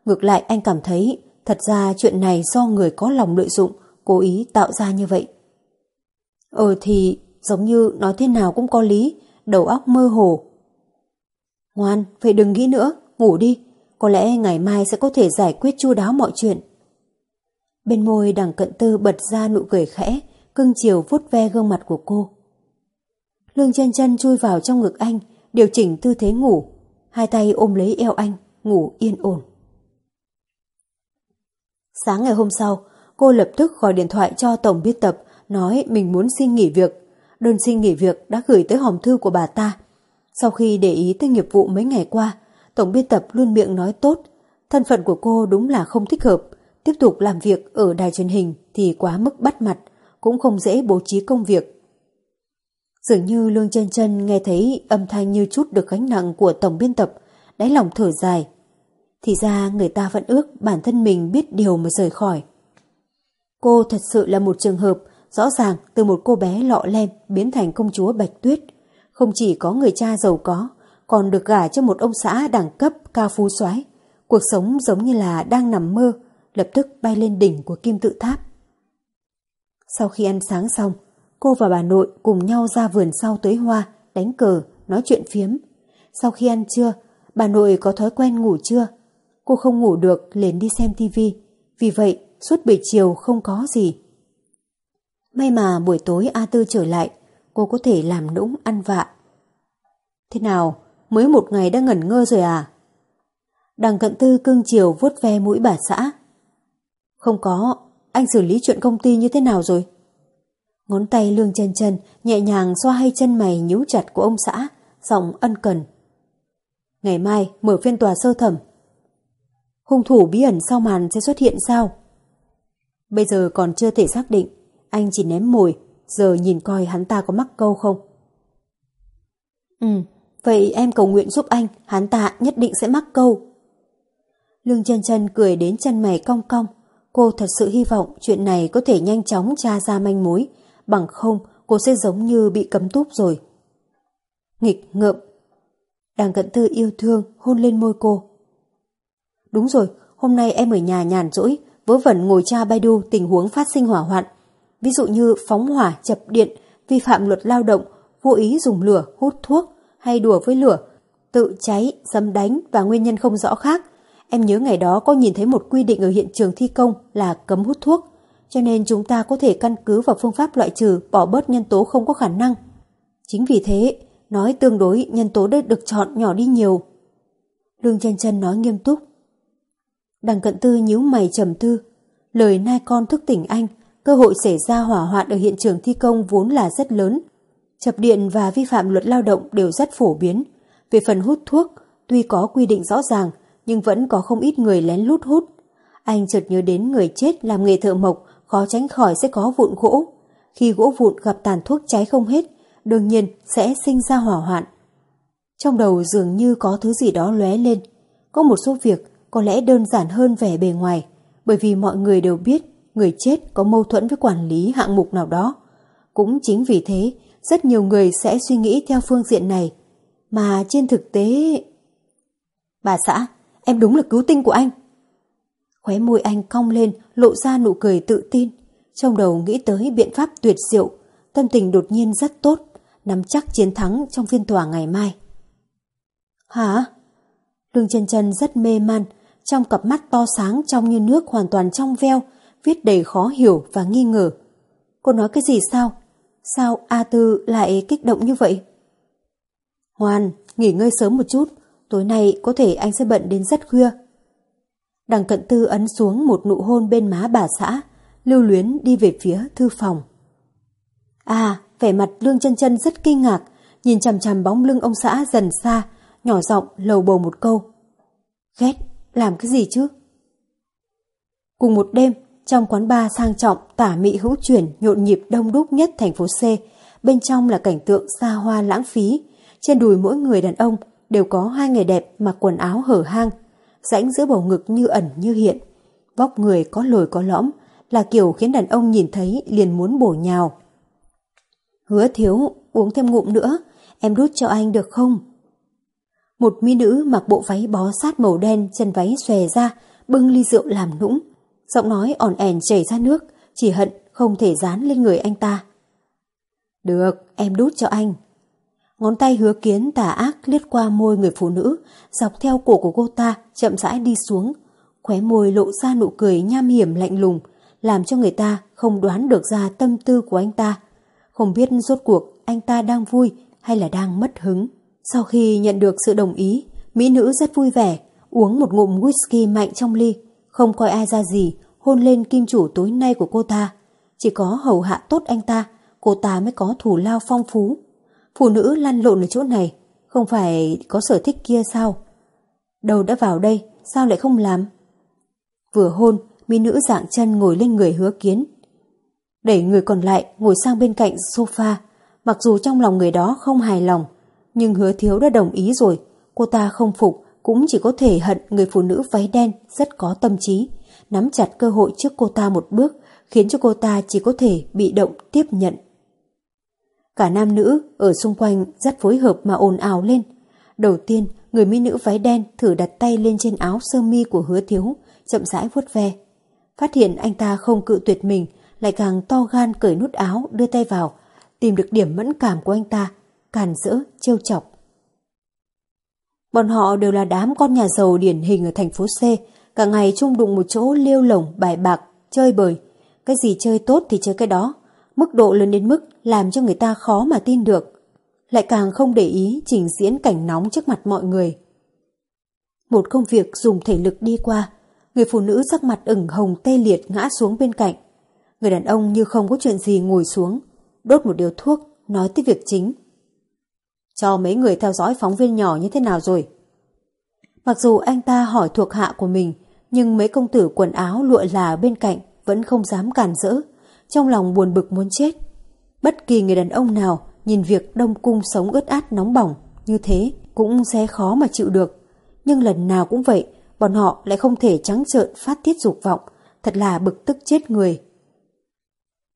Ngược lại anh cảm thấy, thật ra chuyện này do người có lòng lợi dụng, cố ý tạo ra như vậy. Ờ thì, giống như nói thế nào cũng có lý, đầu óc mơ hồ. Ngoan, vậy đừng nghĩ nữa, ngủ đi. Có lẽ ngày mai sẽ có thể giải quyết chu đáo mọi chuyện. Bên môi đằng cận tư bật ra nụ cười khẽ, cưng chiều vuốt ve gương mặt của cô. Lương chân chân chui vào trong ngực anh, điều chỉnh tư thế ngủ, hai tay ôm lấy eo anh, ngủ yên ổn. Sáng ngày hôm sau, cô lập tức gọi điện thoại cho tổng biên tập, nói mình muốn xin nghỉ việc. Đơn xin nghỉ việc đã gửi tới hòm thư của bà ta. Sau khi để ý tới nghiệp vụ mấy ngày qua, tổng biên tập luôn miệng nói tốt. Thân phận của cô đúng là không thích hợp. Tiếp tục làm việc ở đài truyền hình thì quá mức bắt mặt, cũng không dễ bố trí công việc. Dường như Lương chân chân nghe thấy âm thanh như chút được gánh nặng của tổng biên tập, đáy lòng thở dài. Thì ra người ta vẫn ước bản thân mình biết điều mà rời khỏi. Cô thật sự là một trường hợp rõ ràng từ một cô bé lọ lem biến thành công chúa Bạch Tuyết. Không chỉ có người cha giàu có, còn được gả cho một ông xã đẳng cấp cao phú soái Cuộc sống giống như là đang nằm mơ, lập tức bay lên đỉnh của kim tự tháp. Sau khi ăn sáng xong, cô và bà nội cùng nhau ra vườn sau tưới hoa, đánh cờ, nói chuyện phiếm. Sau khi ăn trưa, bà nội có thói quen ngủ trưa. Cô không ngủ được liền đi xem tivi, vì vậy suốt buổi chiều không có gì. May mà buổi tối A Tư trở lại, cô có thể làm nũng ăn vạ. Thế nào, mới một ngày đã ngẩn ngơ rồi à? Đằng cận tư cưng chiều vuốt ve mũi bà xã. Không có, anh xử lý chuyện công ty như thế nào rồi? Ngón tay lương chân chân nhẹ nhàng xoa hai chân mày nhíu chặt của ông xã, giọng ân cần. Ngày mai mở phiên tòa sơ thẩm. Hung thủ bí ẩn sau màn sẽ xuất hiện sao? Bây giờ còn chưa thể xác định, anh chỉ ném mồi, giờ nhìn coi hắn ta có mắc câu không. Ừ, vậy em cầu nguyện giúp anh, hắn ta nhất định sẽ mắc câu. Lương chân chân cười đến chân mày cong cong, cô thật sự hy vọng chuyện này có thể nhanh chóng tra ra manh mối, bằng không cô sẽ giống như bị cấm túp rồi. Nghịch ngợm. Đàng cận thư yêu thương hôn lên môi cô. Đúng rồi, hôm nay em ở nhà nhàn rỗi, vớ vẩn ngồi tra Baidu tình huống phát sinh hỏa hoạn. Ví dụ như phóng hỏa, chập điện, vi phạm luật lao động, vô ý dùng lửa, hút thuốc hay đùa với lửa, tự cháy, dâm đánh và nguyên nhân không rõ khác. Em nhớ ngày đó có nhìn thấy một quy định ở hiện trường thi công là cấm hút thuốc, cho nên chúng ta có thể căn cứ vào phương pháp loại trừ bỏ bớt nhân tố không có khả năng. Chính vì thế, nói tương đối nhân tố đã được chọn nhỏ đi nhiều. Lương chân chân nói nghiêm túc. Đằng cận tư nhíu mày trầm tư. Lời nai con thức tỉnh anh, cơ hội xảy ra hỏa hoạn ở hiện trường thi công vốn là rất lớn. Chập điện và vi phạm luật lao động đều rất phổ biến. Về phần hút thuốc, tuy có quy định rõ ràng, nhưng vẫn có không ít người lén lút hút. Anh chợt nhớ đến người chết làm nghề thợ mộc, khó tránh khỏi sẽ có vụn gỗ. Khi gỗ vụn gặp tàn thuốc cháy không hết, đương nhiên sẽ sinh ra hỏa hoạn. Trong đầu dường như có thứ gì đó lóe lên. Có một số việc có lẽ đơn giản hơn vẻ bề ngoài, bởi vì mọi người đều biết người chết có mâu thuẫn với quản lý hạng mục nào đó. Cũng chính vì thế, rất nhiều người sẽ suy nghĩ theo phương diện này. Mà trên thực tế... Bà xã, em đúng là cứu tinh của anh. Khóe môi anh cong lên, lộ ra nụ cười tự tin. Trong đầu nghĩ tới biện pháp tuyệt diệu, tâm tình đột nhiên rất tốt, nắm chắc chiến thắng trong phiên tòa ngày mai. Hả? Lương chân chân rất mê man, trong cặp mắt to sáng trong như nước hoàn toàn trong veo, viết đầy khó hiểu và nghi ngờ. Cô nói cái gì sao? Sao A Tư lại kích động như vậy? Hoan, nghỉ ngơi sớm một chút, tối nay có thể anh sẽ bận đến rất khuya. Đằng cận tư ấn xuống một nụ hôn bên má bà xã, lưu luyến đi về phía thư phòng. À, vẻ mặt lương chân chân rất kinh ngạc, nhìn chằm chằm bóng lưng ông xã dần xa, nhỏ giọng lầu bầu một câu. Ghét, làm cái gì chứ? Cùng một đêm, trong quán bar sang trọng tả mị hữu chuyển nhộn nhịp đông đúc nhất thành phố C, bên trong là cảnh tượng xa hoa lãng phí. Trên đùi mỗi người đàn ông đều có hai người đẹp mặc quần áo hở hang, rãnh giữa bầu ngực như ẩn như hiện. Vóc người có lồi có lõm, là kiểu khiến đàn ông nhìn thấy liền muốn bổ nhào. Hứa thiếu, uống thêm ngụm nữa, em đút cho anh được không? Một mỹ nữ mặc bộ váy bó sát màu đen, chân váy xòe ra, bưng ly rượu làm nũng. Giọng nói ỏn ẻn chảy ra nước, chỉ hận không thể dán lên người anh ta. Được, em đút cho anh. Ngón tay hứa kiến tà ác liếc qua môi người phụ nữ, dọc theo cổ của cô ta, chậm rãi đi xuống. Khóe môi lộ ra nụ cười nham hiểm lạnh lùng, làm cho người ta không đoán được ra tâm tư của anh ta. Không biết rốt cuộc anh ta đang vui hay là đang mất hứng. Sau khi nhận được sự đồng ý, mỹ nữ rất vui vẻ, uống một ngụm whisky mạnh trong ly, không coi ai ra gì, hôn lên kim chủ tối nay của cô ta. Chỉ có hầu hạ tốt anh ta, cô ta mới có thủ lao phong phú. Phụ nữ lăn lộn ở chỗ này, không phải có sở thích kia sao? Đầu đã vào đây, sao lại không làm? Vừa hôn, mỹ nữ dạng chân ngồi lên người hứa kiến. Đẩy người còn lại ngồi sang bên cạnh sofa, mặc dù trong lòng người đó không hài lòng, nhưng hứa thiếu đã đồng ý rồi, cô ta không phục cũng chỉ có thể hận người phụ nữ váy đen rất có tâm trí, nắm chặt cơ hội trước cô ta một bước, khiến cho cô ta chỉ có thể bị động tiếp nhận. Cả nam nữ ở xung quanh rất phối hợp mà ồn ào lên. Đầu tiên, người mỹ nữ váy đen thử đặt tay lên trên áo sơ mi của hứa thiếu, chậm rãi vuốt ve. Phát hiện anh ta không cự tuyệt mình, lại càng to gan cởi nút áo đưa tay vào, tìm được điểm mẫn cảm của anh ta, càn rỡ, trêu chọc. Bọn họ đều là đám con nhà giàu điển hình ở thành phố C, cả ngày chung đụng một chỗ liêu lồng, bài bạc, chơi bời. Cái gì chơi tốt thì chơi cái đó, mức độ lớn đến mức làm cho người ta khó mà tin được. Lại càng không để ý trình diễn cảnh nóng trước mặt mọi người. Một công việc dùng thể lực đi qua, người phụ nữ sắc mặt ửng hồng tê liệt ngã xuống bên cạnh. Người đàn ông như không có chuyện gì ngồi xuống, đốt một điếu thuốc, nói tới việc chính. Cho mấy người theo dõi phóng viên nhỏ như thế nào rồi? Mặc dù anh ta hỏi thuộc hạ của mình, nhưng mấy công tử quần áo lụa là bên cạnh vẫn không dám cản rỡ, trong lòng buồn bực muốn chết. Bất kỳ người đàn ông nào nhìn việc đông cung sống ướt át nóng bỏng như thế cũng sẽ khó mà chịu được. Nhưng lần nào cũng vậy, bọn họ lại không thể trắng trợn phát tiết dục vọng, thật là bực tức chết người.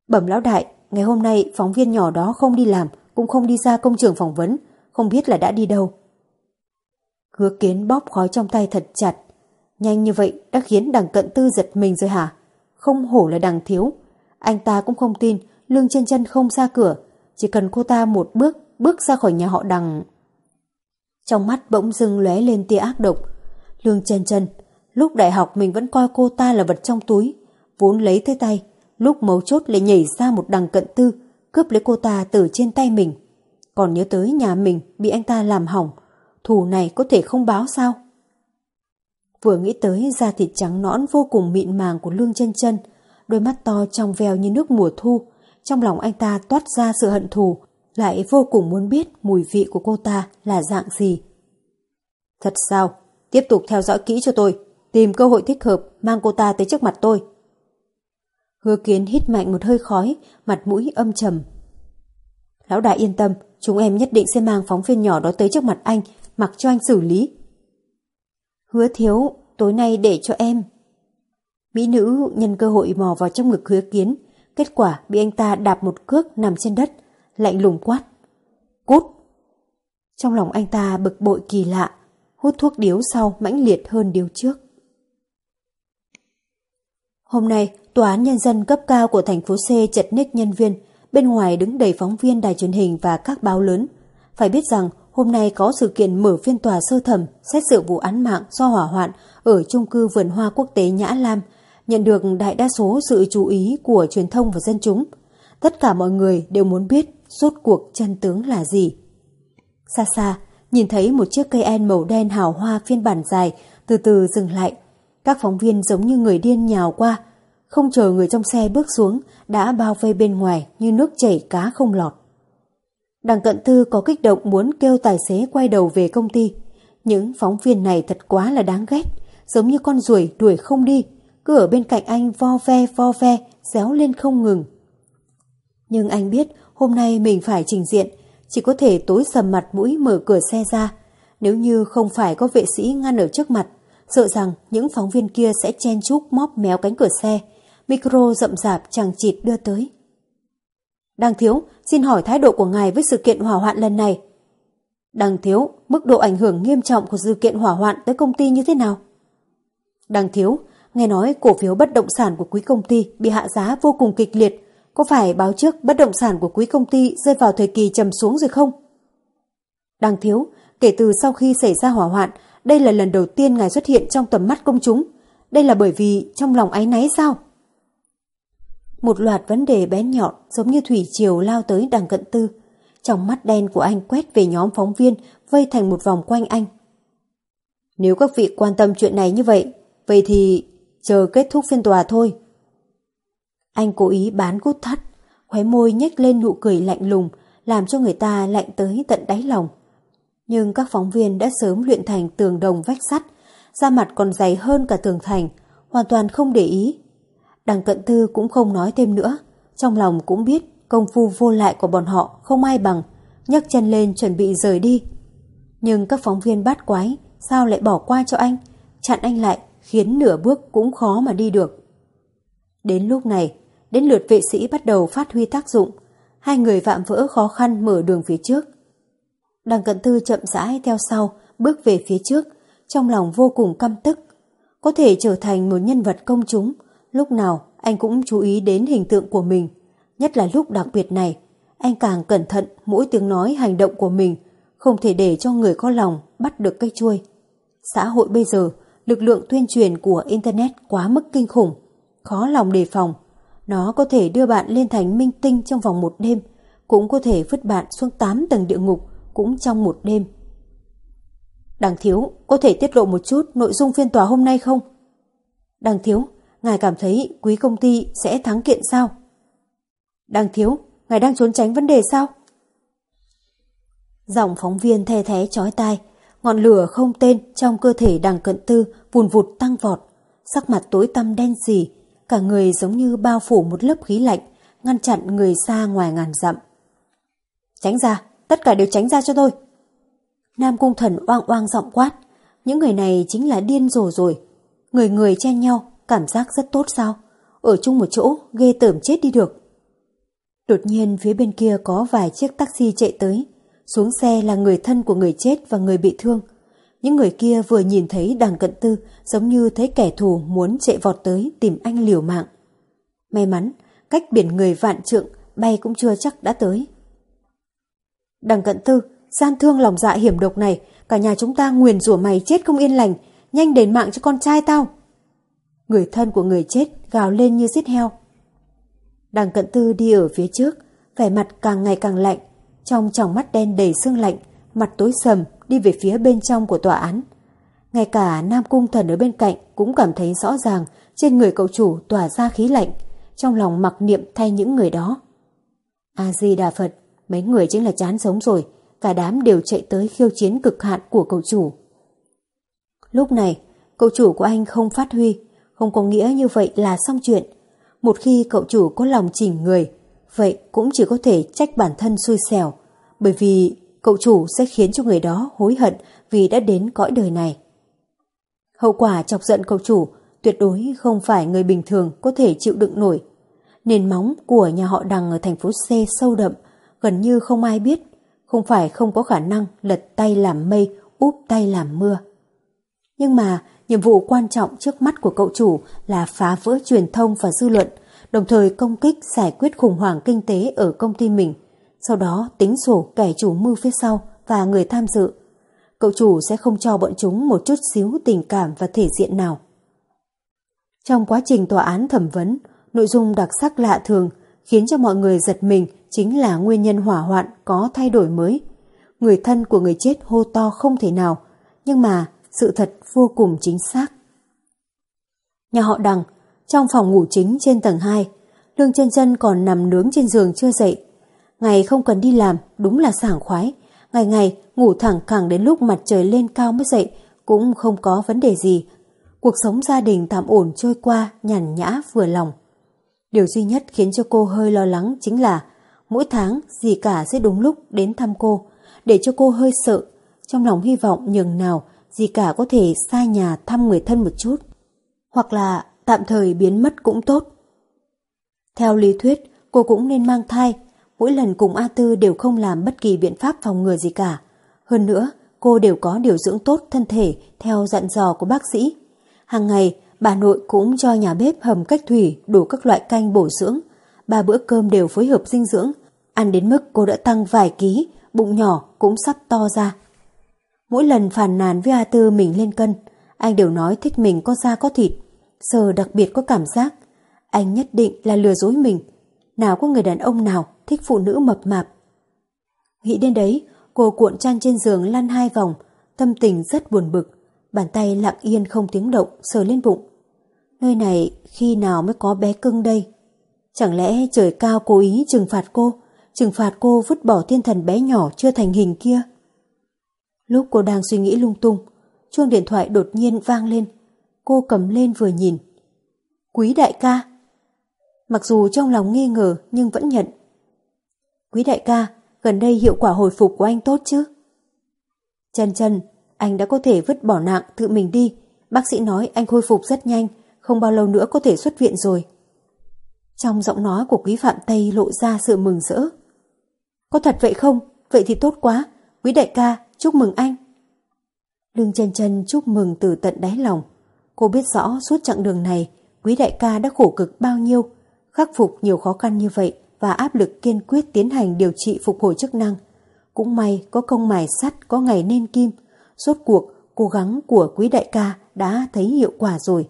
Bẩm lão đại, ngày hôm nay phóng viên nhỏ đó không đi làm, cũng không đi ra công trường phỏng vấn, không biết là đã đi đâu. Hứa kiến bóp khói trong tay thật chặt. Nhanh như vậy đã khiến đằng cận tư giật mình rồi hả? Không hổ là đằng thiếu. Anh ta cũng không tin Lương chân chân không ra cửa. Chỉ cần cô ta một bước, bước ra khỏi nhà họ đằng. Trong mắt bỗng dưng lóe lên tia ác độc. Lương chân chân, lúc đại học mình vẫn coi cô ta là vật trong túi. Vốn lấy tới tay, lúc mấu chốt lại nhảy ra một đằng cận tư, cướp lấy cô ta từ trên tay mình. Còn nhớ tới nhà mình bị anh ta làm hỏng, thù này có thể không báo sao? Vừa nghĩ tới da thịt trắng nõn vô cùng mịn màng của Lương chân chân, đôi mắt to trong veo như nước mùa thu, trong lòng anh ta toát ra sự hận thù, lại vô cùng muốn biết mùi vị của cô ta là dạng gì. Thật sao? Tiếp tục theo dõi kỹ cho tôi, tìm cơ hội thích hợp mang cô ta tới trước mặt tôi. Hứa kiến hít mạnh một hơi khói, mặt mũi âm trầm. Lão đại yên tâm, chúng em nhất định sẽ mang phóng viên nhỏ đó tới trước mặt anh, mặc cho anh xử lý. Hứa thiếu, tối nay để cho em. Mỹ nữ nhân cơ hội mò vào trong ngực hứa kiến, kết quả bị anh ta đạp một cước nằm trên đất, lạnh lùng quát. Cút! Trong lòng anh ta bực bội kỳ lạ, hút thuốc điếu sau mãnh liệt hơn điếu trước. Hôm nay, Tòa án Nhân dân cấp cao của thành phố C chật ních nhân viên, bên ngoài đứng đầy phóng viên đài truyền hình và các báo lớn. Phải biết rằng hôm nay có sự kiện mở phiên tòa sơ thẩm xét xử vụ án mạng do hỏa hoạn ở trung cư vườn hoa quốc tế Nhã Lam, nhận được đại đa số sự chú ý của truyền thông và dân chúng. Tất cả mọi người đều muốn biết rốt cuộc chân tướng là gì. Xa xa, nhìn thấy một chiếc cây en màu đen hào hoa phiên bản dài từ từ dừng lại. Các phóng viên giống như người điên nhào qua, không chờ người trong xe bước xuống, đã bao vây bên ngoài như nước chảy cá không lọt. Đằng cận thư có kích động muốn kêu tài xế quay đầu về công ty. Những phóng viên này thật quá là đáng ghét, giống như con ruồi đuổi không đi, cứ ở bên cạnh anh vo ve vo ve, réo lên không ngừng. Nhưng anh biết hôm nay mình phải trình diện, chỉ có thể tối sầm mặt mũi mở cửa xe ra. Nếu như không phải có vệ sĩ ngăn ở trước mặt, sợ rằng những phóng viên kia sẽ chen chúc móp méo cánh cửa xe, micro rậm rạp chẳng chịt đưa tới. Đang thiếu, xin hỏi thái độ của ngài với sự kiện hỏa hoạn lần này. Đăng Thiếu, mức độ ảnh hưởng nghiêm trọng của sự kiện hỏa hoạn tới công ty như thế nào? Đăng Thiếu, nghe nói cổ phiếu bất động sản của quý công ty bị hạ giá vô cùng kịch liệt. Có phải báo trước bất động sản của quý công ty rơi vào thời kỳ trầm xuống rồi không? Đăng Thiếu, kể từ sau khi xảy ra hỏa hoạn, đây là lần đầu tiên ngài xuất hiện trong tầm mắt công chúng. Đây là bởi vì trong lòng áy náy sao? Một loạt vấn đề bén nhọn giống như thủy triều lao tới đằng cận tư. Trong mắt đen của anh quét về nhóm phóng viên vây thành một vòng quanh anh. Nếu các vị quan tâm chuyện này như vậy, vậy thì chờ kết thúc phiên tòa thôi. Anh cố ý bán cút thắt, khóe môi nhếch lên nụ cười lạnh lùng, làm cho người ta lạnh tới tận đáy lòng. Nhưng các phóng viên đã sớm luyện thành tường đồng vách sắt, da mặt còn dày hơn cả tường thành, hoàn toàn không để ý. Đằng cận thư cũng không nói thêm nữa, trong lòng cũng biết công phu vô lại của bọn họ không ai bằng, nhấc chân lên chuẩn bị rời đi. Nhưng các phóng viên bát quái, sao lại bỏ qua cho anh, chặn anh lại, khiến nửa bước cũng khó mà đi được. Đến lúc này, đến lượt vệ sĩ bắt đầu phát huy tác dụng, hai người vạm vỡ khó khăn mở đường phía trước. Đằng cận thư chậm rãi theo sau, bước về phía trước, trong lòng vô cùng căm tức. Có thể trở thành một nhân vật công chúng, lúc nào anh cũng chú ý đến hình tượng của mình. Nhất là lúc đặc biệt này, anh càng cẩn thận mỗi tiếng nói hành động của mình, không thể để cho người có lòng bắt được cây chuôi. Xã hội bây giờ, lực lượng tuyên truyền của Internet quá mức kinh khủng, khó lòng đề phòng. Nó có thể đưa bạn lên thành minh tinh trong vòng một đêm, cũng có thể vứt bạn xuống 8 tầng địa ngục cũng trong một đêm. Đằng Thiếu, có thể tiết lộ một chút nội dung phiên tòa hôm nay không? Đằng Thiếu, ngài cảm thấy quý công ty sẽ thắng kiện sao? đang Thiếu, ngài đang trốn tránh vấn đề sao? Giọng phóng viên the thé chói tai, ngọn lửa không tên trong cơ thể đằng cận tư vùn vụt tăng vọt, sắc mặt tối tăm đen sì, cả người giống như bao phủ một lớp khí lạnh, ngăn chặn người xa ngoài ngàn dặm. Tránh ra, tất cả đều tránh ra cho tôi. Nam Cung Thần oang oang giọng quát, những người này chính là điên rồ rồi. Người người chen nhau, cảm giác rất tốt sao? Ở chung một chỗ, ghê tởm chết đi được. Đột nhiên phía bên kia có vài chiếc taxi chạy tới. Xuống xe là người thân của người chết và người bị thương. Những người kia vừa nhìn thấy đằng cận tư giống như thấy kẻ thù muốn chạy vọt tới tìm anh liều mạng. May mắn, cách biển người vạn trượng, bay cũng chưa chắc đã tới. Đằng cận tư, gian thương lòng dạ hiểm độc này, cả nhà chúng ta nguyền rủa mày chết không yên lành, nhanh đền mạng cho con trai tao. Người thân của người chết gào lên như giết heo. Đằng cận tư đi ở phía trước, vẻ mặt càng ngày càng lạnh, trong tròng mắt đen đầy sương lạnh, mặt tối sầm đi về phía bên trong của tòa án. Ngay cả Nam Cung Thần ở bên cạnh cũng cảm thấy rõ ràng trên người cậu chủ tỏa ra khí lạnh, trong lòng mặc niệm thay những người đó. A-di-đà Phật, mấy người chính là chán sống rồi, cả đám đều chạy tới khiêu chiến cực hạn của cậu chủ. Lúc này, cậu chủ của anh không phát huy, không có nghĩa như vậy là xong chuyện. Một khi cậu chủ có lòng chỉnh người, vậy cũng chỉ có thể trách bản thân xui xẻo, bởi vì cậu chủ sẽ khiến cho người đó hối hận vì đã đến cõi đời này. Hậu quả chọc giận cậu chủ tuyệt đối không phải người bình thường có thể chịu đựng nổi. Nền móng của nhà họ đằng ở thành phố C sâu đậm, gần như không ai biết, không phải không có khả năng lật tay làm mây, úp tay làm mưa. Nhưng mà nhiệm vụ quan trọng trước mắt của cậu chủ là phá vỡ truyền thông và dư luận, đồng thời công kích giải quyết khủng hoảng kinh tế ở công ty mình, sau đó tính sổ kẻ chủ mưu phía sau và người tham dự. Cậu chủ sẽ không cho bọn chúng một chút xíu tình cảm và thể diện nào. Trong quá trình tòa án thẩm vấn, nội dung đặc sắc lạ thường khiến cho mọi người giật mình chính là nguyên nhân hỏa hoạn có thay đổi mới. Người thân của người chết hô to không thể nào, nhưng mà sự thật vô cùng chính xác. Nhà họ Đằng, trong phòng ngủ chính trên tầng 2, Lương chân chân còn nằm nướng trên giường chưa dậy. Ngày không cần đi làm, đúng là sảng khoái. Ngày ngày ngủ thẳng cẳng đến lúc mặt trời lên cao mới dậy, cũng không có vấn đề gì. Cuộc sống gia đình tạm ổn trôi qua, nhàn nhã vừa lòng. Điều duy nhất khiến cho cô hơi lo lắng chính là mỗi tháng dì cả sẽ đúng lúc đến thăm cô, để cho cô hơi sợ, trong lòng hy vọng nhường nào dì cả có thể xa nhà thăm người thân một chút. Hoặc là tạm thời biến mất cũng tốt. Theo lý thuyết, cô cũng nên mang thai, mỗi lần cùng A Tư đều không làm bất kỳ biện pháp phòng ngừa gì cả. Hơn nữa, cô đều có điều dưỡng tốt thân thể theo dặn dò của bác sĩ. Hàng ngày, bà nội cũng cho nhà bếp hầm cách thủy đủ các loại canh bổ dưỡng. Ba bữa cơm đều phối hợp dinh dưỡng, ăn đến mức cô đã tăng vài ký, bụng nhỏ cũng sắp to ra. Mỗi lần phàn nàn với A Tư mình lên cân, anh đều nói thích mình có da có thịt, Giờ đặc biệt có cảm giác. Anh nhất định là lừa dối mình. Nào có người đàn ông nào thích phụ nữ mập mạp. Nghĩ đến đấy, cô cuộn chăn trên giường lăn hai vòng, tâm tình rất buồn bực, bàn tay lặng yên không tiếng động sờ lên bụng. Nơi này khi nào mới có bé cưng đây? Chẳng lẽ trời cao cố ý trừng phạt cô, trừng phạt cô vứt bỏ thiên thần bé nhỏ chưa thành hình kia? Lúc cô đang suy nghĩ lung tung, chuông điện thoại đột nhiên vang lên. Cô cầm lên vừa nhìn. Quý đại ca. Mặc dù trong lòng nghi ngờ nhưng vẫn nhận. Quý đại ca, gần đây hiệu quả hồi phục của anh tốt chứ? Chân chân, anh đã có thể vứt bỏ nặng tự mình đi. Bác sĩ nói anh khôi phục rất nhanh, không bao lâu nữa có thể xuất viện rồi. Trong giọng nói của quý Phạm Tây lộ ra sự mừng rỡ. Có thật vậy không? Vậy thì tốt quá. Quý đại ca, chúc mừng anh. Lương chân chân chúc mừng từ tận đáy lòng. Cô biết rõ suốt chặng đường này, quý đại ca đã khổ cực bao nhiêu, khắc phục nhiều khó khăn như vậy và áp lực kiên quyết tiến hành điều trị phục hồi chức năng. Cũng may có công mài sắt có ngày nên kim, suốt cuộc cố gắng của quý đại ca đã thấy hiệu quả rồi.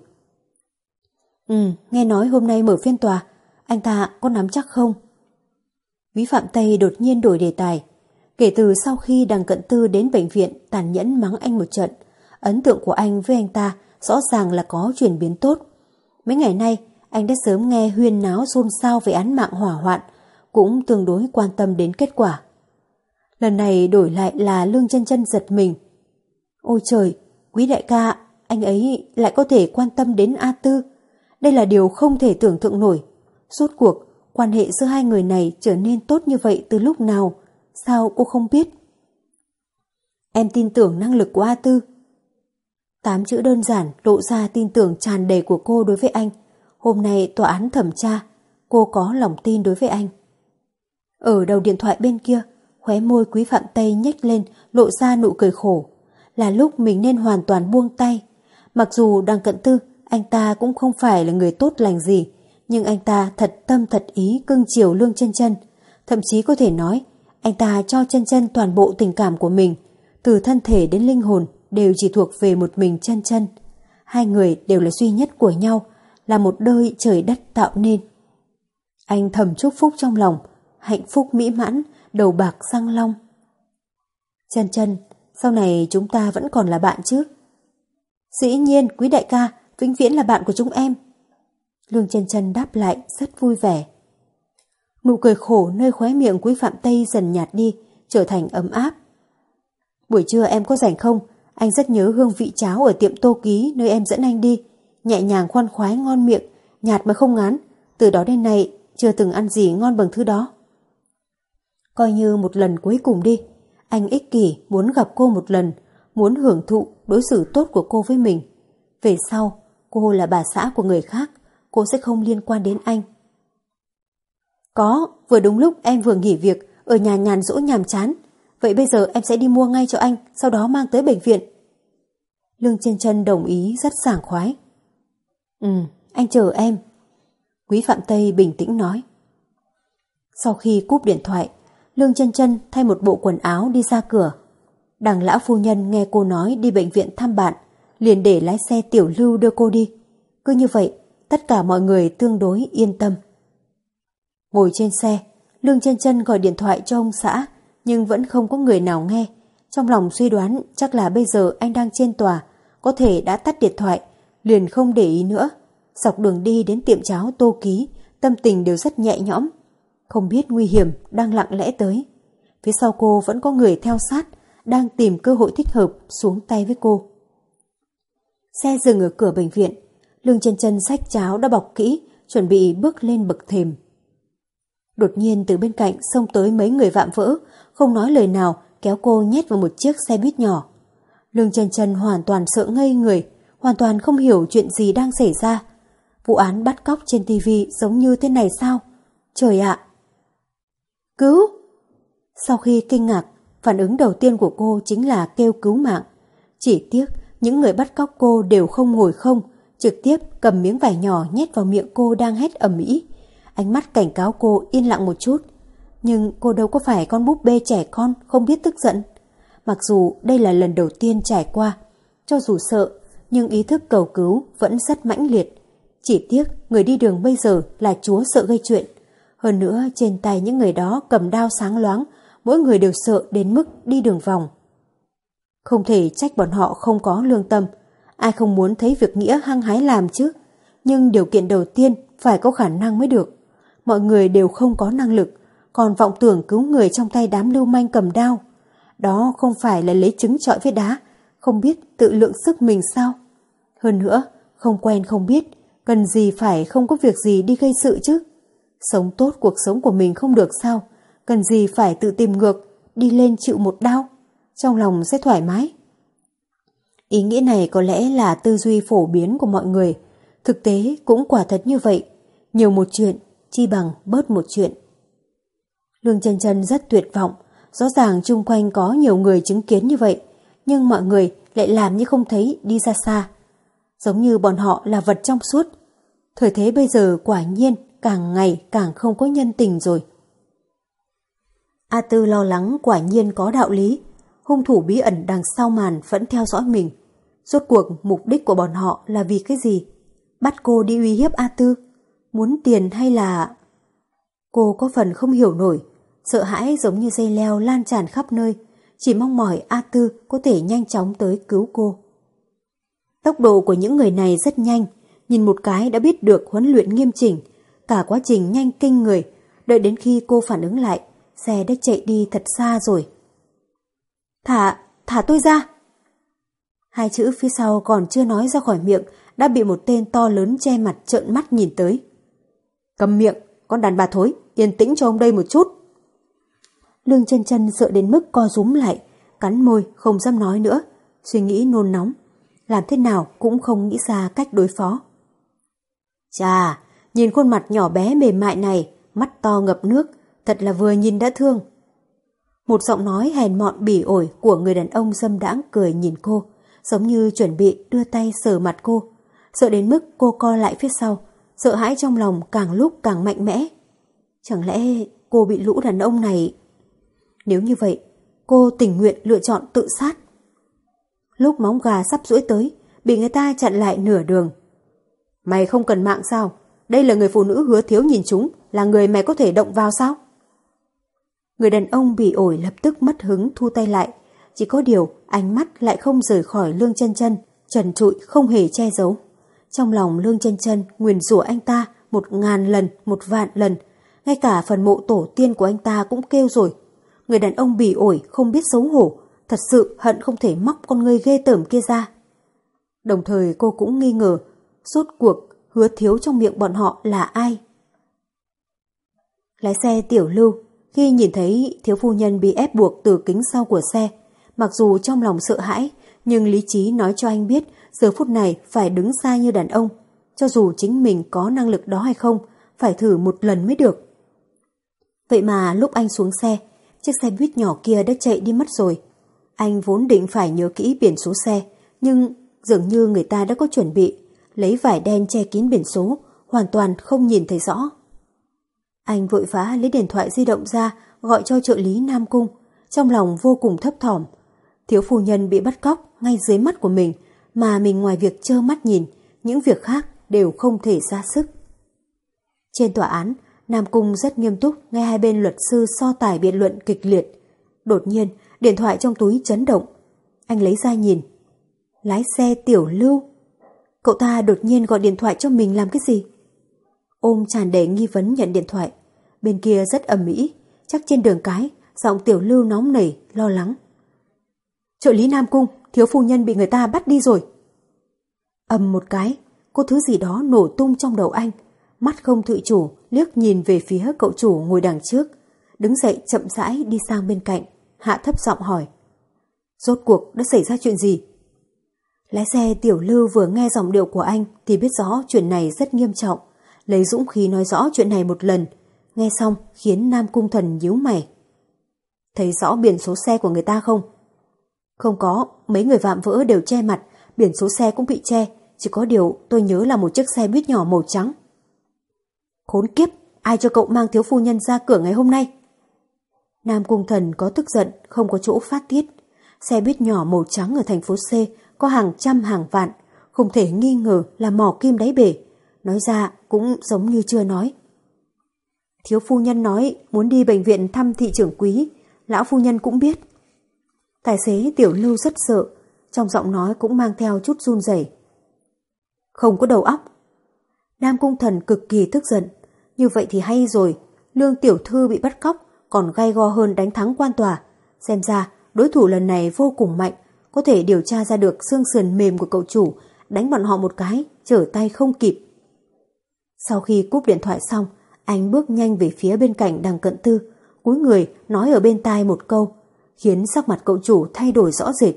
Ừ, nghe nói hôm nay mở phiên tòa, anh ta có nắm chắc không? Quý Phạm Tây đột nhiên đổi đề tài. Kể từ sau khi đằng cận tư đến bệnh viện tàn nhẫn mắng anh một trận, ấn tượng của anh với anh ta rõ ràng là có chuyển biến tốt. Mấy ngày nay, anh đã sớm nghe huyên náo xôn xao về án mạng hỏa hoạn, cũng tương đối quan tâm đến kết quả. Lần này đổi lại là Lương chân chân giật mình. Ôi trời, quý đại ca, anh ấy lại có thể quan tâm đến A Tư. Đây là điều không thể tưởng tượng nổi. rốt cuộc, quan hệ giữa hai người này trở nên tốt như vậy từ lúc nào? Sao cô không biết? Em tin tưởng năng lực của A Tư. Tám chữ đơn giản lộ ra tin tưởng tràn đầy của cô đối với anh. Hôm nay tòa án thẩm tra, cô có lòng tin đối với anh. Ở đầu điện thoại bên kia, khóe môi quý phạm Tây nhếch lên lộ ra nụ cười khổ. Là lúc mình nên hoàn toàn buông tay. Mặc dù đang cận tư, anh ta cũng không phải là người tốt lành gì, nhưng anh ta thật tâm thật ý cưng chiều lương chân chân. Thậm chí có thể nói, anh ta cho chân chân toàn bộ tình cảm của mình, từ thân thể đến linh hồn đều chỉ thuộc về một mình chân chân. Hai người đều là duy nhất của nhau, là một đôi trời đất tạo nên. Anh thầm chúc phúc trong lòng, hạnh phúc mỹ mãn, đầu bạc răng long. Chân chân, sau này chúng ta vẫn còn là bạn chứ? Dĩ nhiên, quý đại ca, vĩnh viễn là bạn của chúng em. Lương chân chân đáp lại rất vui vẻ. Nụ cười khổ nơi khóe miệng quý Phạm Tây dần nhạt đi, trở thành ấm áp. Buổi trưa em có rảnh không? Anh rất nhớ hương vị cháo ở tiệm tô ký nơi em dẫn anh đi. Nhẹ nhàng khoan khoái ngon miệng, nhạt mà không ngán. Từ đó đến nay chưa từng ăn gì ngon bằng thứ đó. Coi như một lần cuối cùng đi. Anh ích kỷ muốn gặp cô một lần, muốn hưởng thụ đối xử tốt của cô với mình. Về sau, cô là bà xã của người khác, cô sẽ không liên quan đến anh. Có, vừa đúng lúc em vừa nghỉ việc, ở nhà nhàn rỗi nhàm chán. Vậy bây giờ em sẽ đi mua ngay cho anh, sau đó mang tới bệnh viện. Lương trên chân đồng ý rất sảng khoái. Ừ, anh chờ em. Quý Phạm Tây bình tĩnh nói. Sau khi cúp điện thoại, Lương chân chân thay một bộ quần áo đi ra cửa. Đằng lão phu nhân nghe cô nói đi bệnh viện thăm bạn, liền để lái xe tiểu lưu đưa cô đi. Cứ như vậy, tất cả mọi người tương đối yên tâm. Ngồi trên xe, Lương chân chân gọi điện thoại cho ông xã, nhưng vẫn không có người nào nghe. Trong lòng suy đoán chắc là bây giờ anh đang trên tòa, có thể đã tắt điện thoại, liền không để ý nữa. Dọc đường đi đến tiệm cháo tô ký, tâm tình đều rất nhẹ nhõm. Không biết nguy hiểm đang lặng lẽ tới. Phía sau cô vẫn có người theo sát, đang tìm cơ hội thích hợp xuống tay với cô. Xe dừng ở cửa bệnh viện, Lương chân chân sách cháo đã bọc kỹ, chuẩn bị bước lên bậc thềm. Đột nhiên từ bên cạnh xông tới mấy người vạm vỡ, không nói lời nào, kéo cô nhét vào một chiếc xe buýt nhỏ. Lương trần trần hoàn toàn sợ ngây người, hoàn toàn không hiểu chuyện gì đang xảy ra. Vụ án bắt cóc trên tivi giống như thế này sao? Trời ạ! Cứu! Sau khi kinh ngạc, phản ứng đầu tiên của cô chính là kêu cứu mạng. Chỉ tiếc, những người bắt cóc cô đều không ngồi không, trực tiếp cầm miếng vải nhỏ nhét vào miệng cô đang hét ầm ĩ. Ánh mắt cảnh cáo cô yên lặng một chút. Nhưng cô đâu có phải con búp bê trẻ con không biết tức giận. Mặc dù đây là lần đầu tiên trải qua, cho dù sợ, nhưng ý thức cầu cứu vẫn rất mãnh liệt. Chỉ tiếc người đi đường bây giờ là chúa sợ gây chuyện. Hơn nữa trên tay những người đó cầm đao sáng loáng, mỗi người đều sợ đến mức đi đường vòng. Không thể trách bọn họ không có lương tâm. Ai không muốn thấy việc nghĩa hăng hái làm chứ? Nhưng điều kiện đầu tiên phải có khả năng mới được. Mọi người đều không có năng lực, còn vọng tưởng cứu người trong tay đám lưu manh cầm đao. Đó không phải là lấy trứng trọi với đá, không biết tự lượng sức mình sao. Hơn nữa, không quen không biết, cần gì phải không có việc gì đi gây sự chứ. Sống tốt cuộc sống của mình không được sao, cần gì phải tự tìm ngược, đi lên chịu một đau, trong lòng sẽ thoải mái. Ý nghĩa này có lẽ là tư duy phổ biến của mọi người, thực tế cũng quả thật như vậy, nhiều một chuyện, chi bằng bớt một chuyện. Lương chân chân rất tuyệt vọng, rõ ràng chung quanh có nhiều người chứng kiến như vậy, nhưng mọi người lại làm như không thấy đi ra xa. Giống như bọn họ là vật trong suốt. Thời thế bây giờ quả nhiên càng ngày càng không có nhân tình rồi. A Tư lo lắng quả nhiên có đạo lý, hung thủ bí ẩn đằng sau màn vẫn theo dõi mình. Rốt cuộc mục đích của bọn họ là vì cái gì? Bắt cô đi uy hiếp A Tư? Muốn tiền hay là... Cô có phần không hiểu nổi, sợ hãi giống như dây leo lan tràn khắp nơi, chỉ mong mỏi A Tư có thể nhanh chóng tới cứu cô. Tốc độ của những người này rất nhanh, nhìn một cái đã biết được huấn luyện nghiêm chỉnh, cả quá trình nhanh kinh người, đợi đến khi cô phản ứng lại, xe đã chạy đi thật xa rồi. Thả, thả tôi ra! Hai chữ phía sau còn chưa nói ra khỏi miệng, đã bị một tên to lớn che mặt trợn mắt nhìn tới. Cầm miệng, con đàn bà thối, yên tĩnh cho ông đây một chút. Lương chân chân sợ đến mức co rúm lại, cắn môi không dám nói nữa, suy nghĩ nôn nóng. Làm thế nào cũng không nghĩ ra cách đối phó. Chà, nhìn khuôn mặt nhỏ bé mềm mại này, mắt to ngập nước, thật là vừa nhìn đã thương. Một giọng nói hèn mọn bỉ ổi của người đàn ông dâm đãng cười nhìn cô, giống như chuẩn bị đưa tay sờ mặt cô. Sợ đến mức cô co lại phía sau, sợ hãi trong lòng càng lúc càng mạnh mẽ. Chẳng lẽ cô bị lũ đàn ông này... Nếu như vậy, cô tình nguyện lựa chọn tự sát. Lúc móng gà sắp rũi tới, bị người ta chặn lại nửa đường. Mày không cần mạng sao? Đây là người phụ nữ hứa thiếu nhìn chúng, là người mày có thể động vào sao? Người đàn ông bị ổi lập tức mất hứng thu tay lại. Chỉ có điều ánh mắt lại không rời khỏi lương chân chân, trần trụi không hề che giấu. Trong lòng lương chân chân nguyền rủa anh ta một ngàn lần, một vạn lần. Ngay cả phần mộ tổ tiên của anh ta cũng kêu rồi. Người đàn ông bị ổi không biết xấu hổ, thật sự hận không thể móc con người ghê tởm kia ra. Đồng thời cô cũng nghi ngờ, rốt cuộc hứa thiếu trong miệng bọn họ là ai. Lái xe tiểu lưu, khi nhìn thấy thiếu phu nhân bị ép buộc từ kính sau của xe, mặc dù trong lòng sợ hãi, nhưng lý trí nói cho anh biết giờ phút này phải đứng xa như đàn ông, cho dù chính mình có năng lực đó hay không, phải thử một lần mới được. Vậy mà lúc anh xuống xe, chiếc xe buýt nhỏ kia đã chạy đi mất rồi. Anh vốn định phải nhớ kỹ biển số xe, nhưng dường như người ta đã có chuẩn bị, lấy vải đen che kín biển số, hoàn toàn không nhìn thấy rõ. Anh vội vã lấy điện thoại di động ra, gọi cho trợ lý Nam Cung, trong lòng vô cùng thấp thỏm. Thiếu phu nhân bị bắt cóc ngay dưới mắt của mình, mà mình ngoài việc trơ mắt nhìn, những việc khác đều không thể ra sức. Trên tòa án, Nam Cung rất nghiêm túc nghe hai bên luật sư so tài biện luận kịch liệt. Đột nhiên, điện thoại trong túi chấn động. Anh lấy ra nhìn. Lái xe tiểu lưu. Cậu ta đột nhiên gọi điện thoại cho mình làm cái gì? Ôm tràn đầy nghi vấn nhận điện thoại. Bên kia rất ầm ĩ, chắc trên đường cái, giọng tiểu lưu nóng nảy, lo lắng. Trợ lý Nam Cung, thiếu phu nhân bị người ta bắt đi rồi. ầm một cái, có thứ gì đó nổ tung trong đầu anh. Mắt không tự chủ, liếc nhìn về phía cậu chủ ngồi đằng trước. Đứng dậy chậm rãi đi sang bên cạnh, hạ thấp giọng hỏi. Rốt cuộc đã xảy ra chuyện gì? Lái xe tiểu lưu vừa nghe giọng điệu của anh thì biết rõ chuyện này rất nghiêm trọng lấy dũng khí nói rõ chuyện này một lần, nghe xong khiến Nam Cung Thần nhíu mày. Thấy rõ biển số xe của người ta không? Không có, mấy người vạm vỡ đều che mặt, biển số xe cũng bị che, chỉ có điều tôi nhớ là một chiếc xe buýt nhỏ màu trắng. Khốn kiếp, ai cho cậu mang thiếu phu nhân ra cửa ngày hôm nay? Nam Cung Thần có tức giận, không có chỗ phát tiết. Xe buýt nhỏ màu trắng ở thành phố C có hàng trăm hàng vạn, không thể nghi ngờ là mỏ kim đáy bể. Nói ra cũng giống như chưa nói. Thiếu phu nhân nói muốn đi bệnh viện thăm thị trưởng quý, lão phu nhân cũng biết. Tài xế tiểu lưu rất sợ, trong giọng nói cũng mang theo chút run rẩy. Không có đầu óc. Nam Cung Thần cực kỳ tức giận. Như vậy thì hay rồi, lương tiểu thư bị bắt cóc còn gay go hơn đánh thắng quan tòa. Xem ra đối thủ lần này vô cùng mạnh, có thể điều tra ra được xương sườn mềm của cậu chủ, đánh bọn họ một cái, trở tay không kịp. Sau khi cúp điện thoại xong, anh bước nhanh về phía bên cạnh đằng cận tư, cúi người nói ở bên tai một câu, khiến sắc mặt cậu chủ thay đổi rõ rệt,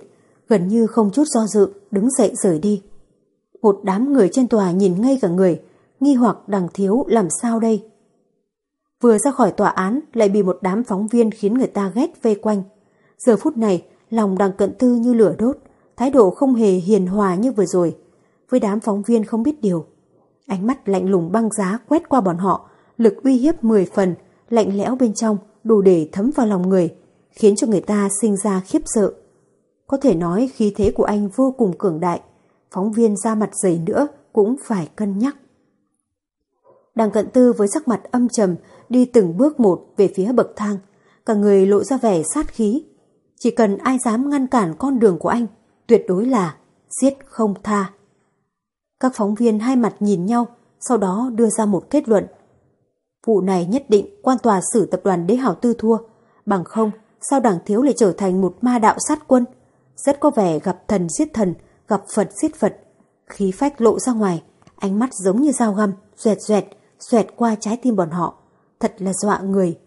gần như không chút do dự, đứng dậy rời đi. Một đám người trên tòa nhìn ngay cả người, nghi hoặc đằng thiếu làm sao đây? Vừa ra khỏi tòa án lại bị một đám phóng viên khiến người ta ghét vây quanh. Giờ phút này, lòng đằng cận tư như lửa đốt, thái độ không hề hiền hòa như vừa rồi. Với đám phóng viên không biết điều. Ánh mắt lạnh lùng băng giá quét qua bọn họ, lực uy hiếp 10 phần, lạnh lẽo bên trong, đủ để thấm vào lòng người, khiến cho người ta sinh ra khiếp sợ. Có thể nói khí thế của anh vô cùng cường đại, phóng viên ra mặt dày nữa cũng phải cân nhắc. Đằng cận tư với sắc mặt âm trầm đi từng bước một về phía bậc thang, cả người lộ ra vẻ sát khí. Chỉ cần ai dám ngăn cản con đường của anh, tuyệt đối là giết không tha. Các phóng viên hai mặt nhìn nhau, sau đó đưa ra một kết luận. Vụ này nhất định quan tòa xử tập đoàn đế hảo tư thua, bằng không sao đảng thiếu lại trở thành một ma đạo sát quân. Rất có vẻ gặp thần giết thần, gặp Phật giết Phật. Khí phách lộ ra ngoài, ánh mắt giống như dao găm, xoẹt xoẹt, xoẹt qua trái tim bọn họ. Thật là dọa người.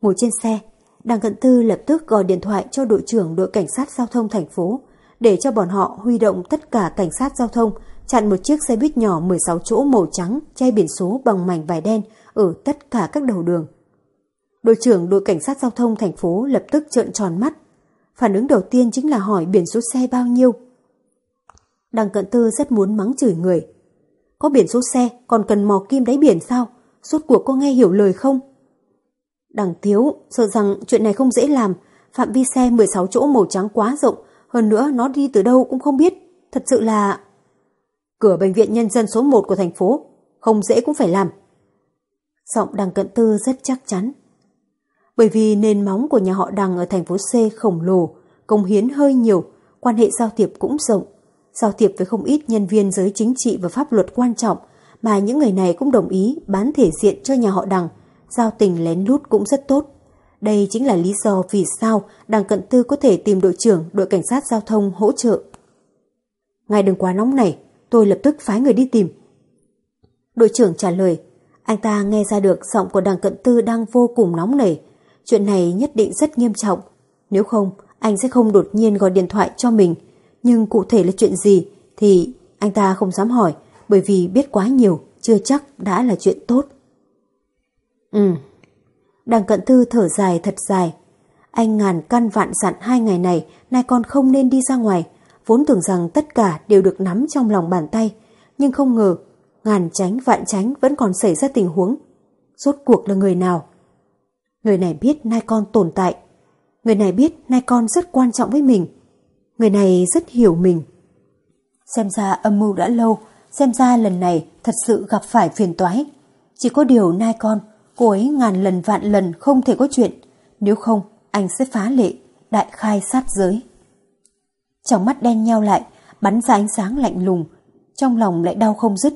Ngồi trên xe, đảng Cận Tư lập tức gọi điện thoại cho đội trưởng đội cảnh sát giao thông thành phố để cho bọn họ huy động tất cả cảnh sát giao thông chặn một chiếc xe buýt nhỏ 16 chỗ màu trắng che biển số bằng mảnh vải đen ở tất cả các đầu đường. Đội trưởng đội cảnh sát giao thông thành phố lập tức trợn tròn mắt. Phản ứng đầu tiên chính là hỏi biển số xe bao nhiêu. Đằng Cận Tư rất muốn mắng chửi người. Có biển số xe còn cần mò kim đáy biển sao? Suốt cuộc có nghe hiểu lời không? Đằng thiếu, sợ rằng chuyện này không dễ làm. Phạm vi xe 16 chỗ màu trắng quá rộng, hơn nữa nó đi từ đâu cũng không biết. Thật sự là... Cửa bệnh viện nhân dân số 1 của thành phố, không dễ cũng phải làm. Giọng đằng cận tư rất chắc chắn. Bởi vì nền móng của nhà họ đằng ở thành phố C khổng lồ, công hiến hơi nhiều, quan hệ giao thiệp cũng rộng. Giao thiệp với không ít nhân viên giới chính trị và pháp luật quan trọng, mà những người này cũng đồng ý bán thể diện cho nhà họ đằng, giao tình lén lút cũng rất tốt. Đây chính là lý do vì sao đằng cận tư có thể tìm đội trưởng đội cảnh sát giao thông hỗ trợ. Ngài đừng quá nóng này, tôi lập tức phái người đi tìm. Đội trưởng trả lời, anh ta nghe ra được giọng của đằng cận tư đang vô cùng nóng nảy. Chuyện này nhất định rất nghiêm trọng. Nếu không, anh sẽ không đột nhiên gọi điện thoại cho mình. Nhưng cụ thể là chuyện gì thì anh ta không dám hỏi bởi vì biết quá nhiều chưa chắc đã là chuyện tốt. Ừ. Đằng cận thư thở dài thật dài. Anh ngàn căn vạn dặn hai ngày này nay con không nên đi ra ngoài. Vốn tưởng rằng tất cả đều được nắm trong lòng bàn tay. Nhưng không ngờ, ngàn tránh vạn tránh vẫn còn xảy ra tình huống. Rốt cuộc là người nào? Người này biết nai con tồn tại. Người này biết nai con rất quan trọng với mình. Người này rất hiểu mình. Xem ra âm mưu đã lâu, xem ra lần này thật sự gặp phải phiền toái. Chỉ có điều nai con cô ấy ngàn lần vạn lần không thể có chuyện, nếu không anh sẽ phá lệ, đại khai sát giới. Trong mắt đen nheo lại, bắn ra ánh sáng lạnh lùng, trong lòng lại đau không dứt.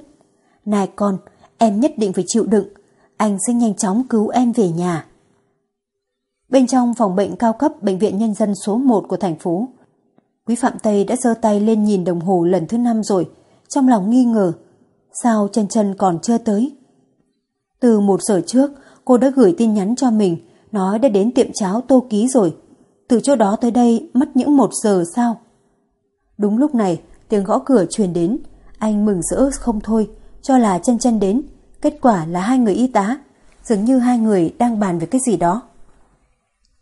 nai con, em nhất định phải chịu đựng, anh sẽ nhanh chóng cứu em về nhà. Bên trong phòng bệnh cao cấp Bệnh viện Nhân dân số 1 của thành phố, Quý Phạm Tây đã giơ tay lên nhìn đồng hồ lần thứ năm rồi, trong lòng nghi ngờ. Sao chân chân còn chưa tới? Từ một giờ trước, cô đã gửi tin nhắn cho mình, nói đã đến tiệm cháo tô ký rồi. Từ chỗ đó tới đây mất những một giờ sao? Đúng lúc này, tiếng gõ cửa truyền đến. Anh mừng rỡ không thôi, cho là chân chân đến. Kết quả là hai người y tá. Dường như hai người đang bàn về cái gì đó.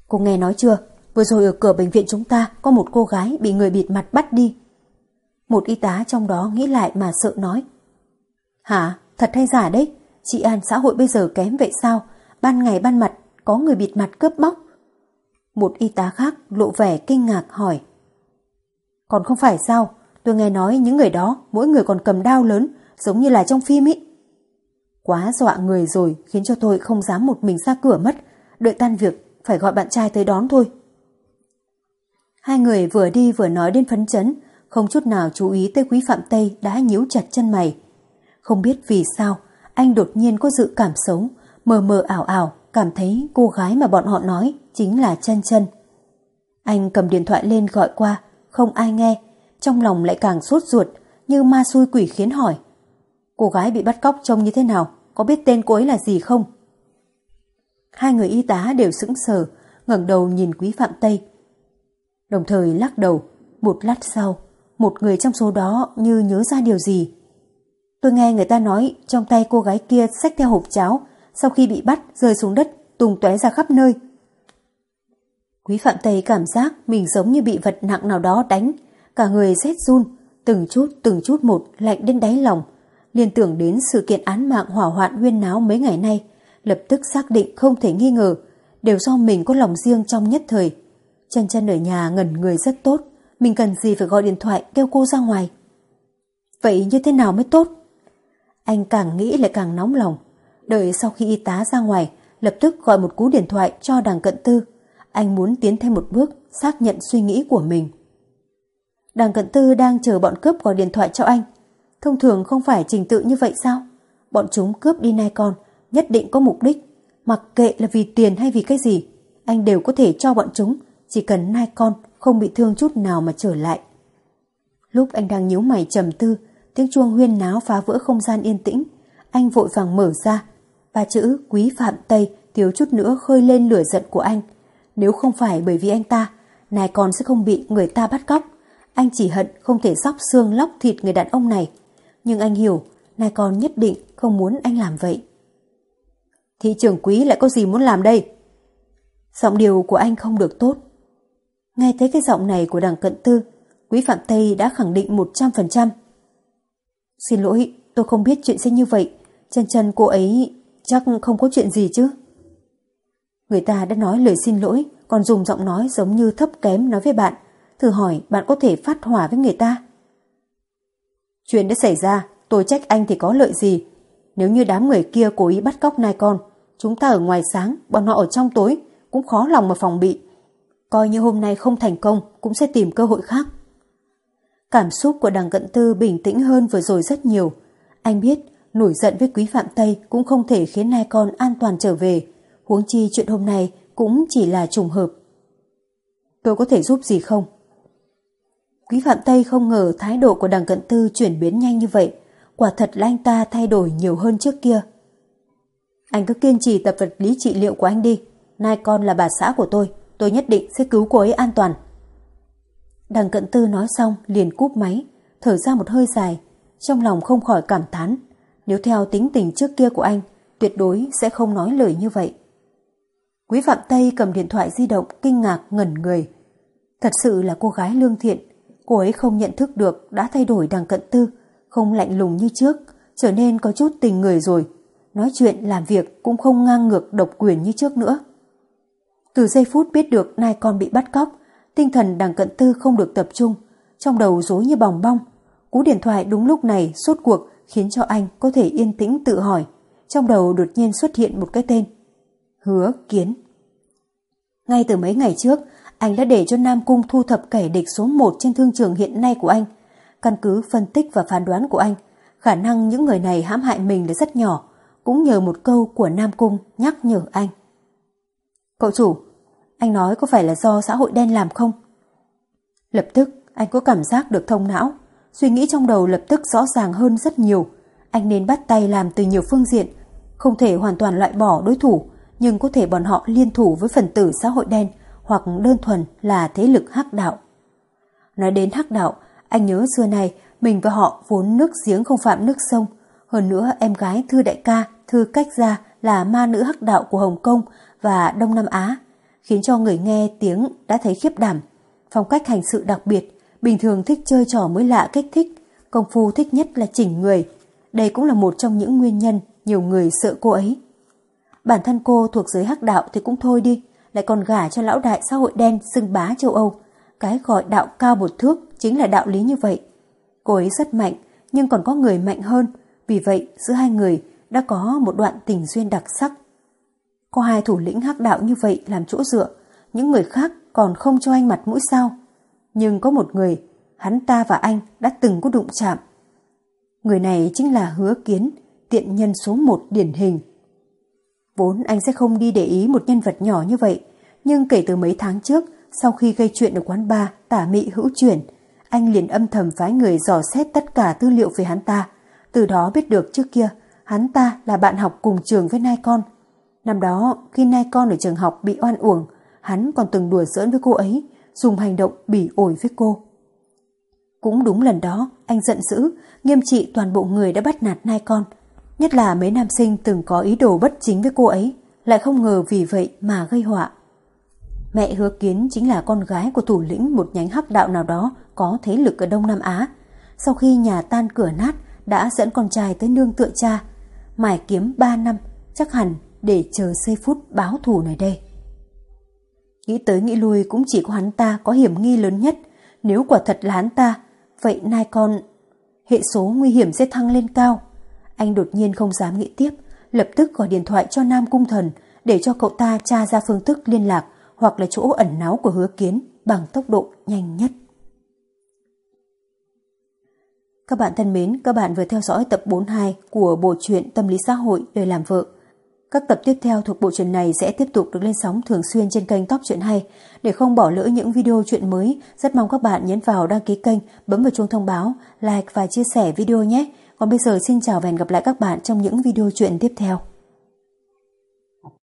Cô nghe nói chưa? Vừa rồi ở cửa bệnh viện chúng ta có một cô gái bị người bịt mặt bắt đi. Một y tá trong đó nghĩ lại mà sợ nói. Hả? Thật hay giả đấy? Chị An xã hội bây giờ kém vậy sao? Ban ngày ban mặt, có người bịt mặt cướp bóc. Một y tá khác lộ vẻ kinh ngạc hỏi. Còn không phải sao? Tôi nghe nói những người đó, mỗi người còn cầm đao lớn, giống như là trong phim ý. Quá dọa người rồi, khiến cho tôi không dám một mình ra cửa mất. Đợi tan việc phải gọi bạn trai tới đón thôi. Hai người vừa đi vừa nói đến phấn chấn, không chút nào chú ý tới quý Phạm Tây đã nhíu chặt chân mày. Không biết vì sao, anh đột nhiên có dự cảm xấu, mờ mờ ảo ảo, cảm thấy cô gái mà bọn họ nói chính là chân chân. Anh cầm điện thoại lên gọi qua, không ai nghe, trong lòng lại càng sốt ruột, như ma xui quỷ khiến hỏi. Cô gái bị bắt cóc trông như thế nào, có biết tên cô ấy là gì không? Hai người y tá đều sững sờ, ngẩng đầu nhìn quý Phạm Tây. Đồng thời lắc đầu, một lát sau, một người trong số đó như nhớ ra điều gì. Tôi nghe người ta nói trong tay cô gái kia xách theo hộp cháo, sau khi bị bắt rơi xuống đất, tung tóe ra khắp nơi. Quý Phạm Tây cảm giác mình giống như bị vật nặng nào đó đánh, cả người rét run, từng chút từng chút một lạnh đến đáy lòng, liên tưởng đến sự kiện án mạng hỏa hoạn huyên náo mấy ngày nay, lập tức xác định không thể nghi ngờ, đều do mình có lòng riêng trong nhất thời. Chân chân ở nhà ngẩn người rất tốt, mình cần gì phải gọi điện thoại kêu cô ra ngoài. Vậy như thế nào mới tốt? Anh càng nghĩ lại càng nóng lòng. Đợi sau khi y tá ra ngoài, lập tức gọi một cú điện thoại cho đằng cận tư. Anh muốn tiến thêm một bước, xác nhận suy nghĩ của mình. Đằng cận tư đang chờ bọn cướp gọi điện thoại cho anh. Thông thường không phải trình tự như vậy sao? Bọn chúng cướp đi nai con, nhất định có mục đích. Mặc kệ là vì tiền hay vì cái gì, anh đều có thể cho bọn chúng, chỉ cần nai con không bị thương chút nào mà trở lại. Lúc anh đang nhíu mày trầm tư, tiếng chuông huyên náo phá vỡ không gian yên tĩnh. Anh vội vàng mở ra. Ba chữ quý phạm Tây thiếu chút nữa khơi lên lửa giận của anh. Nếu không phải bởi vì anh ta, nai con sẽ không bị người ta bắt cóc. Anh chỉ hận không thể sóc xương lóc thịt người đàn ông này. Nhưng anh hiểu, nai con nhất định không muốn anh làm vậy. Thị trưởng quý lại có gì muốn làm đây? Giọng điều của anh không được tốt. Nghe thấy cái giọng này của đằng cận tư, quý Phạm Tây đã khẳng định 100%. Xin lỗi, tôi không biết chuyện sẽ như vậy. Chân chân cô ấy chắc không có chuyện gì chứ. Người ta đã nói lời xin lỗi, còn dùng giọng nói giống như thấp kém nói với bạn. Thử hỏi bạn có thể phát hỏa với người ta. Chuyện đã xảy ra, tôi trách anh thì có lợi gì. Nếu như đám người kia cố ý bắt cóc nai con, chúng ta ở ngoài sáng, bọn họ ở trong tối, cũng khó lòng mà phòng bị. Coi như hôm nay không thành công, cũng sẽ tìm cơ hội khác. Cảm xúc của đằng cận tư bình tĩnh hơn vừa rồi rất nhiều. Anh biết, nổi giận với quý phạm Tây cũng không thể khiến nai con an toàn trở về. Huống chi chuyện hôm nay cũng chỉ là trùng hợp. Tôi có thể giúp gì không? Quý Phạm Tây không ngờ thái độ của đằng cận tư chuyển biến nhanh như vậy. Quả thật là anh ta thay đổi nhiều hơn trước kia. Anh cứ kiên trì tập vật lý trị liệu của anh đi. Nai con là bà xã của tôi. Tôi nhất định sẽ cứu cô ấy an toàn. Đằng cận tư nói xong liền cúp máy, thở ra một hơi dài. Trong lòng không khỏi cảm thán. Nếu theo tính tình trước kia của anh, tuyệt đối sẽ không nói lời như vậy. Quý Phạm Tây cầm điện thoại di động kinh ngạc ngẩn người. Thật sự là cô gái lương thiện, cô ấy không nhận thức được đã thay đổi đằng cận tư, không lạnh lùng như trước, trở nên có chút tình người rồi. Nói chuyện làm việc cũng không ngang ngược độc quyền như trước nữa. Từ giây phút biết được nai con bị bắt cóc, tinh thần đằng cận tư không được tập trung, trong đầu rối như bòng bong. Cú điện thoại đúng lúc này suốt cuộc khiến cho anh có thể yên tĩnh tự hỏi. Trong đầu đột nhiên xuất hiện một cái tên. Hứa Kiến. Ngay từ mấy ngày trước, anh đã để cho Nam Cung thu thập kẻ địch số 1 trên thương trường hiện nay của anh. Căn cứ phân tích và phán đoán của anh, khả năng những người này hãm hại mình là rất nhỏ, cũng nhờ một câu của Nam Cung nhắc nhở anh. Cậu chủ, anh nói có phải là do xã hội đen làm không? Lập tức anh có cảm giác được thông não, suy nghĩ trong đầu lập tức rõ ràng hơn rất nhiều. Anh nên bắt tay làm từ nhiều phương diện, không thể hoàn toàn loại bỏ đối thủ, nhưng có thể bọn họ liên thủ với phần tử xã hội đen hoặc đơn thuần là thế lực hắc đạo. Nói đến hắc đạo, anh nhớ xưa này mình và họ vốn nước giếng không phạm nước sông. Hơn nữa em gái Thư Đại ca, Thư Cách Gia là ma nữ hắc đạo của Hồng Kông và Đông Nam Á. khiến cho người nghe tiếng đã thấy khiếp đảm. Phong cách hành sự đặc biệt, bình thường thích chơi trò mới lạ kích thích, công phu thích nhất là chỉnh người. Đây cũng là một trong những nguyên nhân nhiều người sợ cô ấy. Bản thân cô thuộc giới hắc đạo thì cũng thôi đi, lại còn gả cho lão đại xã hội đen xưng bá châu Âu. Cái gọi đạo cao một thước chính là đạo lý như vậy. Cô ấy rất mạnh, nhưng còn có người mạnh hơn, vì vậy giữa hai người đã có một đoạn tình duyên đặc sắc. Có hai thủ lĩnh hắc đạo như vậy làm chỗ dựa, những người khác còn không cho anh mặt mũi sao. Nhưng có một người, hắn ta và anh đã từng có đụng chạm. Người này chính là hứa kiến, tiện nhân số một điển hình. Vốn anh sẽ không đi để ý một nhân vật nhỏ như vậy, nhưng kể từ mấy tháng trước, sau khi gây chuyện ở quán bar tả mị hữu chuyển, anh liền âm thầm phái người dò xét tất cả tư liệu về hắn ta. Từ đó biết được trước kia, hắn ta là bạn học cùng trường với Nai Con. Năm đó, khi Nai Con ở trường học bị oan uổng, hắn còn từng đùa giỡn với cô ấy, dùng hành động bỉ ổi với cô. Cũng đúng lần đó, anh giận dữ, nghiêm trị toàn bộ người đã bắt nạt Nai Con. Nhất là mấy nam sinh từng có ý đồ bất chính với cô ấy, lại không ngờ vì vậy mà gây họa. Mẹ hứa kiến chính là con gái của thủ lĩnh một nhánh hắc đạo nào đó có thế lực ở Đông Nam Á. Sau khi nhà tan cửa nát, đã dẫn con trai tới nương tựa cha. Mải kiếm 3 năm, chắc hẳn để chờ giây phút báo thù này đây. Nghĩ tới nghĩ lui cũng chỉ có hắn ta có hiểm nghi lớn nhất. Nếu quả thật là hắn ta, vậy nai con... Hệ số nguy hiểm sẽ thăng lên cao. Anh đột nhiên không dám nghĩ tiếp, lập tức gọi điện thoại cho Nam Cung Thần để cho cậu ta tra ra phương thức liên lạc hoặc là chỗ ẩn náu của hứa kiến bằng tốc độ nhanh nhất. Các bạn thân mến, các bạn vừa theo dõi tập 42 của bộ truyện Tâm lý xã hội đời làm vợ. Các tập tiếp theo thuộc bộ truyện này sẽ tiếp tục được lên sóng thường xuyên trên kênh Top Truyện Hay. Để không bỏ lỡ những video truyện mới, rất mong các bạn nhấn vào đăng ký kênh, bấm vào chuông thông báo, like và chia sẻ video nhé. Còn bây giờ xin chào và hẹn gặp lại các bạn trong những video truyện tiếp theo.